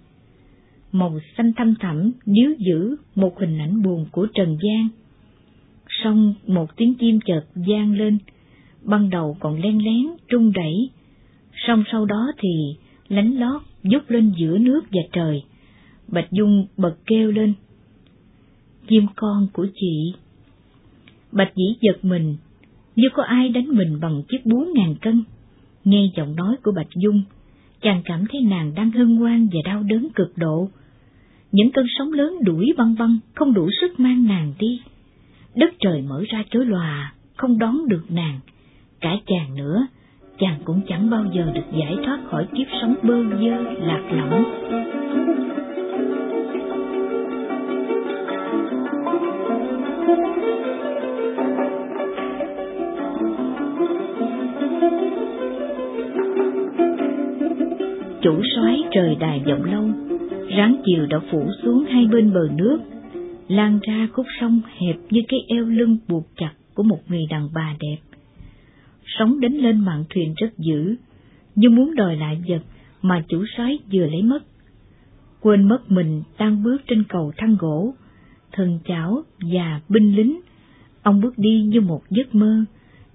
Màu xanh thâm thẳm níu giữ một hình ảnh buồn của Trần gian. Xong một tiếng chim chợt gian lên, ban đầu còn len lén, trung đẩy, Xong sau đó thì lánh lót dút lên giữa nước và trời. Bạch Dung bật kêu lên. Chim con của chị. Bạch dĩ giật mình, như có ai đánh mình bằng chiếc búa ngàn cân. Nghe giọng nói của Bạch Dung, chàng cảm thấy nàng đang hân hoan và đau đớn cực độ. Những cơn sóng lớn đuổi băng băng, không đủ sức mang nàng đi. Đất trời mở ra chối lòa, không đón được nàng. Cả chàng nữa, chàng cũng chẳng bao giờ được giải thoát khỏi kiếp sống bơ vơ, lạc lõng. Trời đài vọng lâu, ráng chiều đã phủ xuống hai bên bờ nước, lan ra khúc sông hẹp như cái eo lưng buộc chặt của một người đàn bà đẹp. Sóng đánh lên mạn thuyền rất dữ, như muốn đòi lại vật mà chủ soái vừa lấy mất. Quên mất mình tan bước trên cầu thăng gỗ, thần chảo và binh lính, ông bước đi như một giấc mơ,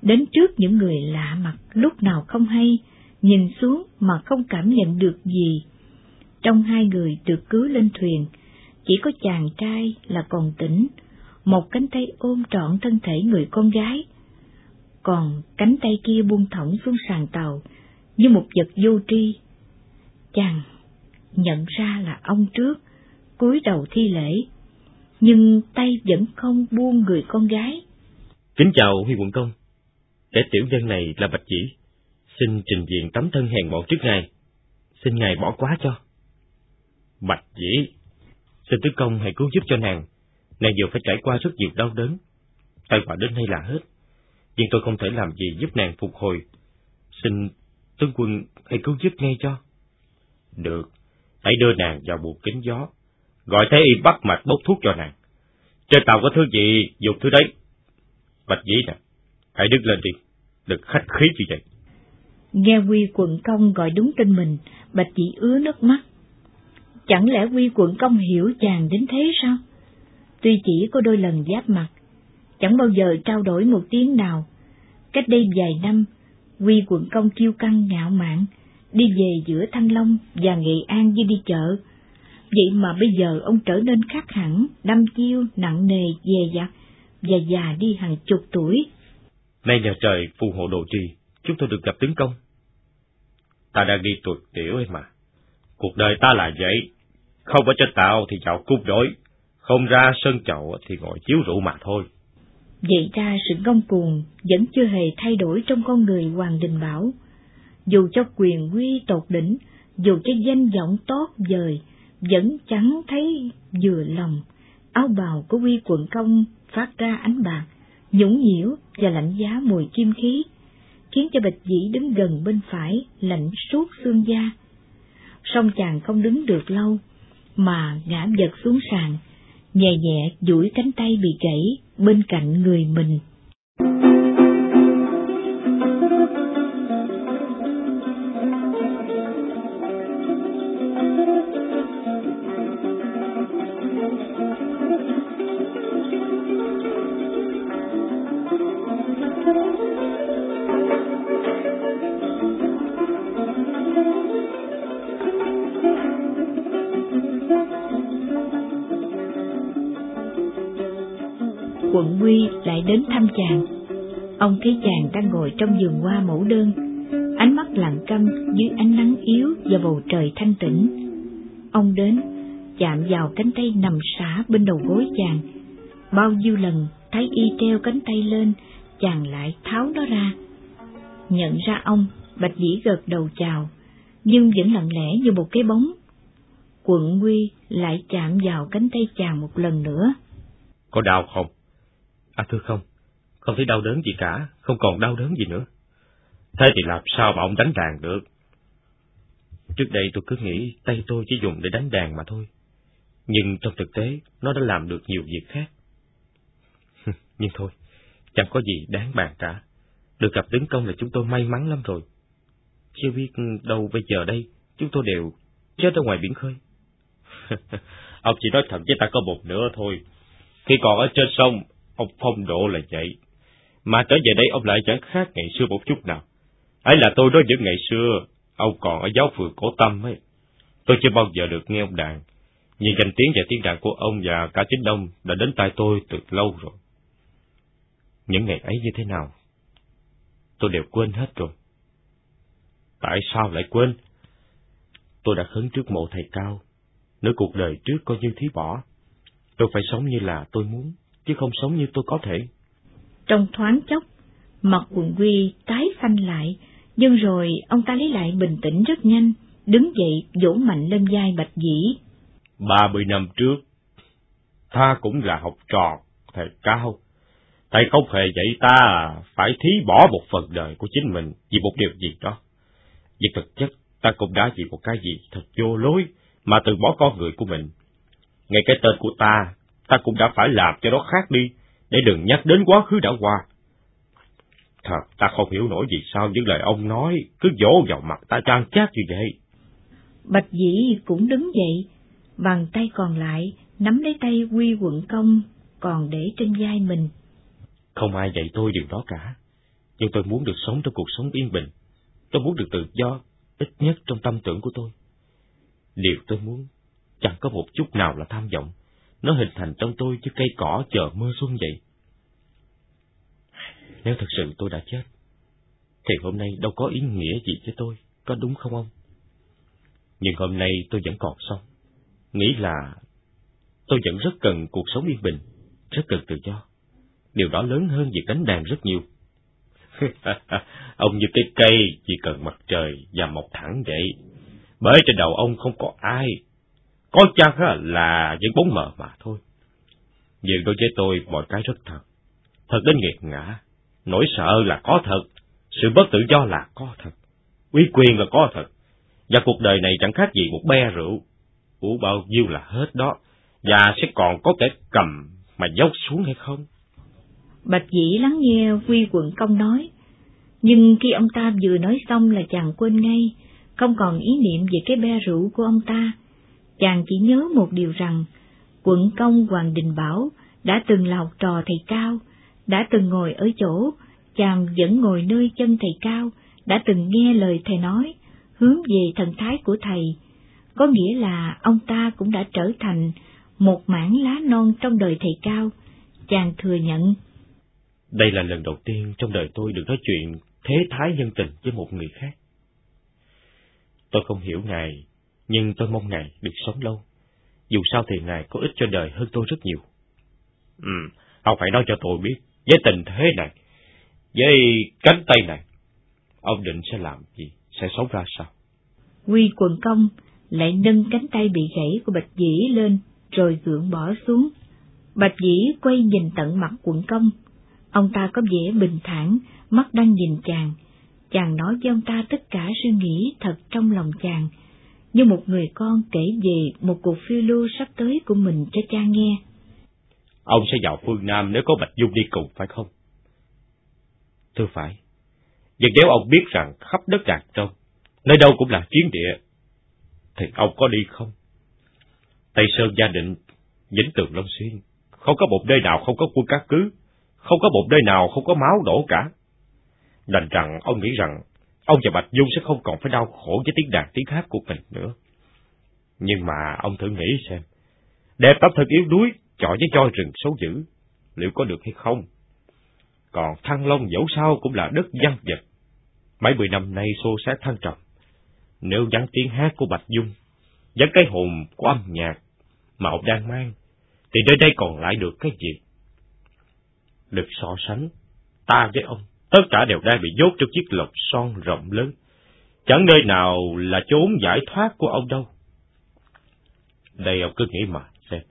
đến trước những người lạ mặt lúc nào không hay, nhìn xuống mà không cảm nhận được gì. Trong hai người được cứu lên thuyền, chỉ có chàng trai là còn tỉnh, một cánh tay ôm trọn thân thể người con gái, còn cánh tay kia buông thõng xuống sàn tàu như một vật vô tri. Chàng nhận ra là ông trước, cúi đầu thi lễ, nhưng tay vẫn không buông người con gái.
Kính chào Huy quận công, kẻ tiểu nhân này là Bạch Chỉ, xin trình diện tấm thân hèn mọn trước ngài, xin ngài bỏ quá cho. Bạch dĩ, xin tứ công hãy cứu giúp cho nàng, nàng vừa phải trải qua rất nhiều đau đớn, tai họa đến nay là hết, nhưng tôi không thể làm gì giúp nàng phục hồi. Xin tướng quân hãy cứu giúp ngay cho. Được, hãy đưa nàng vào buồng kính gió, gọi Thế Y bắt mạch bốc thuốc cho nàng. Trên tàu có thứ gì, dùng thứ đấy. Bạch dĩ nè, hãy đứng lên đi, đừng khách khí như vậy.
Nghe Quy quận công gọi đúng tên mình, Bạch chỉ ứa nước mắt. Chẳng lẽ Quy quận công hiểu chàng đến thế sao? Tuy chỉ có đôi lần giáp mặt, chẳng bao giờ trao đổi một tiếng nào. Cách đây vài năm, Quy quận công kiêu căng ngạo mạn, đi về giữa Thanh Long và Nghệ An như đi chợ. vậy mà bây giờ ông trở nên khác hẳn, đăm chiêu, nặng nề, dè dặt, và già đi hàng chục tuổi.
Nay nhà trời phù hộ độ trì, chúng tôi được gặp tướng công. Ta đang đi tuột tiểu ấy mà. Cuộc đời ta là vậy, không ở trên tàu thì chậu cung đối, không ra sân chậu thì ngồi chiếu rượu mà thôi.
Vậy ra sự ngông cuồng vẫn chưa hề thay đổi trong con người Hoàng Đình Bảo. Dù cho quyền quy tột đỉnh, dù cho danh vọng tốt vời, vẫn chẳng thấy vừa lòng. Áo bào của quy quận công phát ra ánh bạc, nhũng nhiễu và lạnh giá mùi kim khí, khiến cho Bạch Dĩ đứng gần bên phải lạnh suốt xương da. Song chàng không đứng được lâu, mà ngã vật xuống sàn, nhẹ nhẹ duỗi cánh tay bị gãy bên cạnh người mình. Quận Quy lại đến thăm chàng. Ông thấy chàng đang ngồi trong vườn hoa mẫu đơn, ánh mắt lặng câm dưới ánh nắng yếu và bầu trời thanh tĩnh. Ông đến, chạm vào cánh tay nằm xả bên đầu gối chàng. Bao nhiêu lần thấy y treo cánh tay lên, chàng lại tháo nó ra. Nhận ra ông, Bạch Dĩ gật đầu chào, nhưng vẫn lặng lẽ như một cái bóng. Quận Nguy lại chạm vào cánh tay chàng một lần nữa.
Có đau không? À thưa không, không thấy đau đớn gì cả, không còn đau đớn gì nữa. Thế thì làm sao mà ông đánh đàn được? Trước đây tôi cứ nghĩ tay tôi chỉ dùng để đánh đàn mà thôi. Nhưng trong thực tế, nó đã làm được nhiều việc khác. Nhưng thôi, chẳng có gì đáng bàn cả. Được gặp tướng công là chúng tôi may mắn lắm rồi. Chưa biết đâu bây giờ đây, chúng tôi đều chết ở ngoài biển khơi. [LAUGHS] ông chỉ nói thật với ta có một nửa thôi. Khi còn ở trên sông, ông phong độ là vậy. Mà trở về đây ông lại chẳng khác ngày xưa một chút nào. Ấy là tôi đối những ngày xưa, ông còn ở giáo phường cổ tâm ấy. Tôi chưa bao giờ được nghe ông đàn, nhưng danh tiếng và tiếng đàn của ông và cả chính ông đã đến tai tôi từ lâu rồi. Những ngày ấy như thế nào? Tôi đều quên hết rồi. Tại sao lại quên? Tôi đã khấn trước mộ thầy cao, nửa cuộc đời trước coi như thí bỏ. Tôi phải sống như là tôi muốn chứ không sống như tôi có thể.
Trong thoáng chốc, mặt quần quy tái xanh lại, nhưng rồi ông ta lấy lại bình tĩnh rất nhanh, đứng dậy vỗ mạnh lên vai bạch dĩ.
Ba mươi năm trước, ta cũng là học trò, thầy cao. Thầy không hề dạy ta phải thí bỏ một phần đời của chính mình vì một điều gì đó. Vì thực chất, ta cũng đã vì một cái gì thật vô lối mà từ bỏ con người của mình. Ngay cái tên của ta ta cũng đã phải làm cho nó khác đi, để đừng nhắc đến quá khứ đã qua. Thật, ta không hiểu nổi vì sao những lời ông nói cứ vỗ vào mặt ta chan chát như vậy.
Bạch dĩ cũng đứng dậy, bàn tay còn lại nắm lấy tay quy quận công còn để trên vai mình.
Không ai dạy tôi điều đó cả, nhưng tôi muốn được sống trong cuộc sống yên bình. Tôi muốn được tự do, ít nhất trong tâm tưởng của tôi. Điều tôi muốn chẳng có một chút nào là tham vọng, nó hình thành trong tôi như cây cỏ chờ mưa xuân vậy. Nếu thật sự tôi đã chết, thì hôm nay đâu có ý nghĩa gì với tôi, có đúng không ông? Nhưng hôm nay tôi vẫn còn sống, nghĩ là tôi vẫn rất cần cuộc sống yên bình, rất cần tự do. Điều đó lớn hơn việc đánh đàn rất nhiều. [LAUGHS] ông như cái cây chỉ cần mặt trời và mọc thẳng vậy. Bởi trên đầu ông không có ai có chăng là những bóng mờ mà thôi. Nhưng đối với tôi mọi cái rất thật. Thật đến nghiệt ngã. Nỗi sợ là có thật. Sự bất tự do là có thật. Uy quyền là có thật. Và cuộc đời này chẳng khác gì một be rượu. Uống bao nhiêu là hết đó. Và sẽ còn có kẻ cầm mà dốc xuống hay không?
Bạch dĩ lắng nghe quy quận công nói. Nhưng khi ông ta vừa nói xong là chàng quên ngay, không còn ý niệm về cái be rượu của ông ta chàng chỉ nhớ một điều rằng, quận công Hoàng Đình Bảo đã từng là học trò thầy Cao, đã từng ngồi ở chỗ, chàng vẫn ngồi nơi chân thầy Cao, đã từng nghe lời thầy nói, hướng về thần thái của thầy. có nghĩa là ông ta cũng đã trở thành một mảng lá non trong đời thầy cao, chàng thừa nhận.
Đây là lần đầu tiên trong đời tôi được nói chuyện thế thái nhân tình với một người khác. Tôi không hiểu Ngài, nhưng tôi mong Ngài được sống lâu. Dù sao thì Ngài có ích cho đời hơn tôi rất nhiều. Ừ, ông phải nói cho tôi biết, với tình thế này, với cánh tay này, ông định sẽ làm gì, sẽ sống ra sao?
Quy quần công lại nâng cánh tay bị gãy của Bạch Dĩ lên, rồi gượng bỏ xuống. Bạch Dĩ quay nhìn tận mặt quận công. Ông ta có vẻ bình thản, mắt đang nhìn chàng. Chàng nói với ông ta tất cả suy nghĩ thật trong lòng chàng, như một người con kể về một cuộc phiêu lưu sắp tới của mình cho cha nghe.
Ông sẽ vào phương Nam nếu có Bạch Dung đi cùng, phải không? Thưa phải. Nhưng nếu ông biết rằng khắp đất Đạt Trông, nơi đâu cũng là chiến địa, thì ông có đi không? Tây Sơn gia định, Vĩnh Tường Long Xuyên, không có một nơi nào không có quân cát cứ, không có một nơi nào không có máu đổ cả. Đành rằng ông nghĩ rằng ông và Bạch Dung sẽ không còn phải đau khổ với tiếng đàn tiếng hát của mình nữa. Nhưng mà ông thử nghĩ xem, đẹp tóc thật yếu đuối, chọi với voi rừng xấu dữ, liệu có được hay không? Còn Thăng Long dẫu sao cũng là đất văn vật. Mấy mười năm nay xô xát thăng trầm. Nếu vắng tiếng hát của Bạch Dung, vắng cái hồn của âm nhạc mà ông đang mang, thì nơi đây còn lại được cái gì? Được so sánh, ta với ông, tất cả đều đang bị dốt trong chiếc lồng son rộng lớn. Chẳng nơi nào là chốn giải thoát của ông đâu. Đây ông cứ nghĩ mà xem,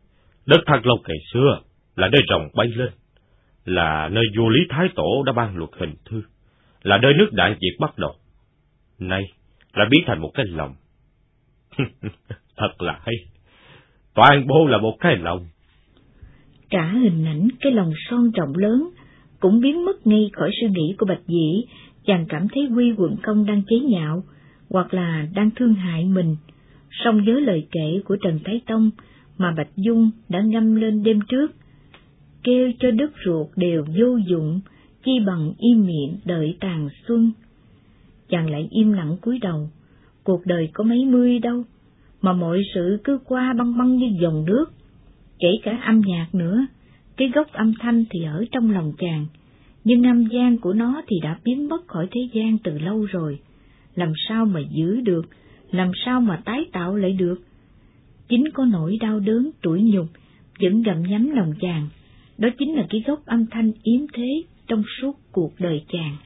đất Thăng Long ngày xưa là nơi rồng bay lên, là nơi vua Lý Thái Tổ đã ban luật hình thư, là nơi nước Đại Việt bắt đầu. Nay là biến thành một cái lòng. [LAUGHS] Thật là hay. Toàn bộ là một cái lòng.
Cả hình ảnh cái lòng son rộng lớn cũng biến mất ngay khỏi suy nghĩ của Bạch Dĩ, chàng cảm thấy quy quận công đang chế nhạo, hoặc là đang thương hại mình. Song với lời kể của Trần Thái Tông mà Bạch Dung đã ngâm lên đêm trước, kêu cho đất ruột đều vô dụng, chi bằng im miệng đợi tàn xuân. Chàng lại im lặng cúi đầu, cuộc đời có mấy mươi đâu, mà mọi sự cứ qua băng băng như dòng nước, kể cả âm nhạc nữa, cái gốc âm thanh thì ở trong lòng chàng, nhưng âm gian của nó thì đã biến mất khỏi thế gian từ lâu rồi, làm sao mà giữ được, làm sao mà tái tạo lại được. Chính có nỗi đau đớn, tủi nhục, vẫn gặm nhắm lòng chàng, đó chính là cái gốc âm thanh yếm thế trong suốt cuộc đời chàng.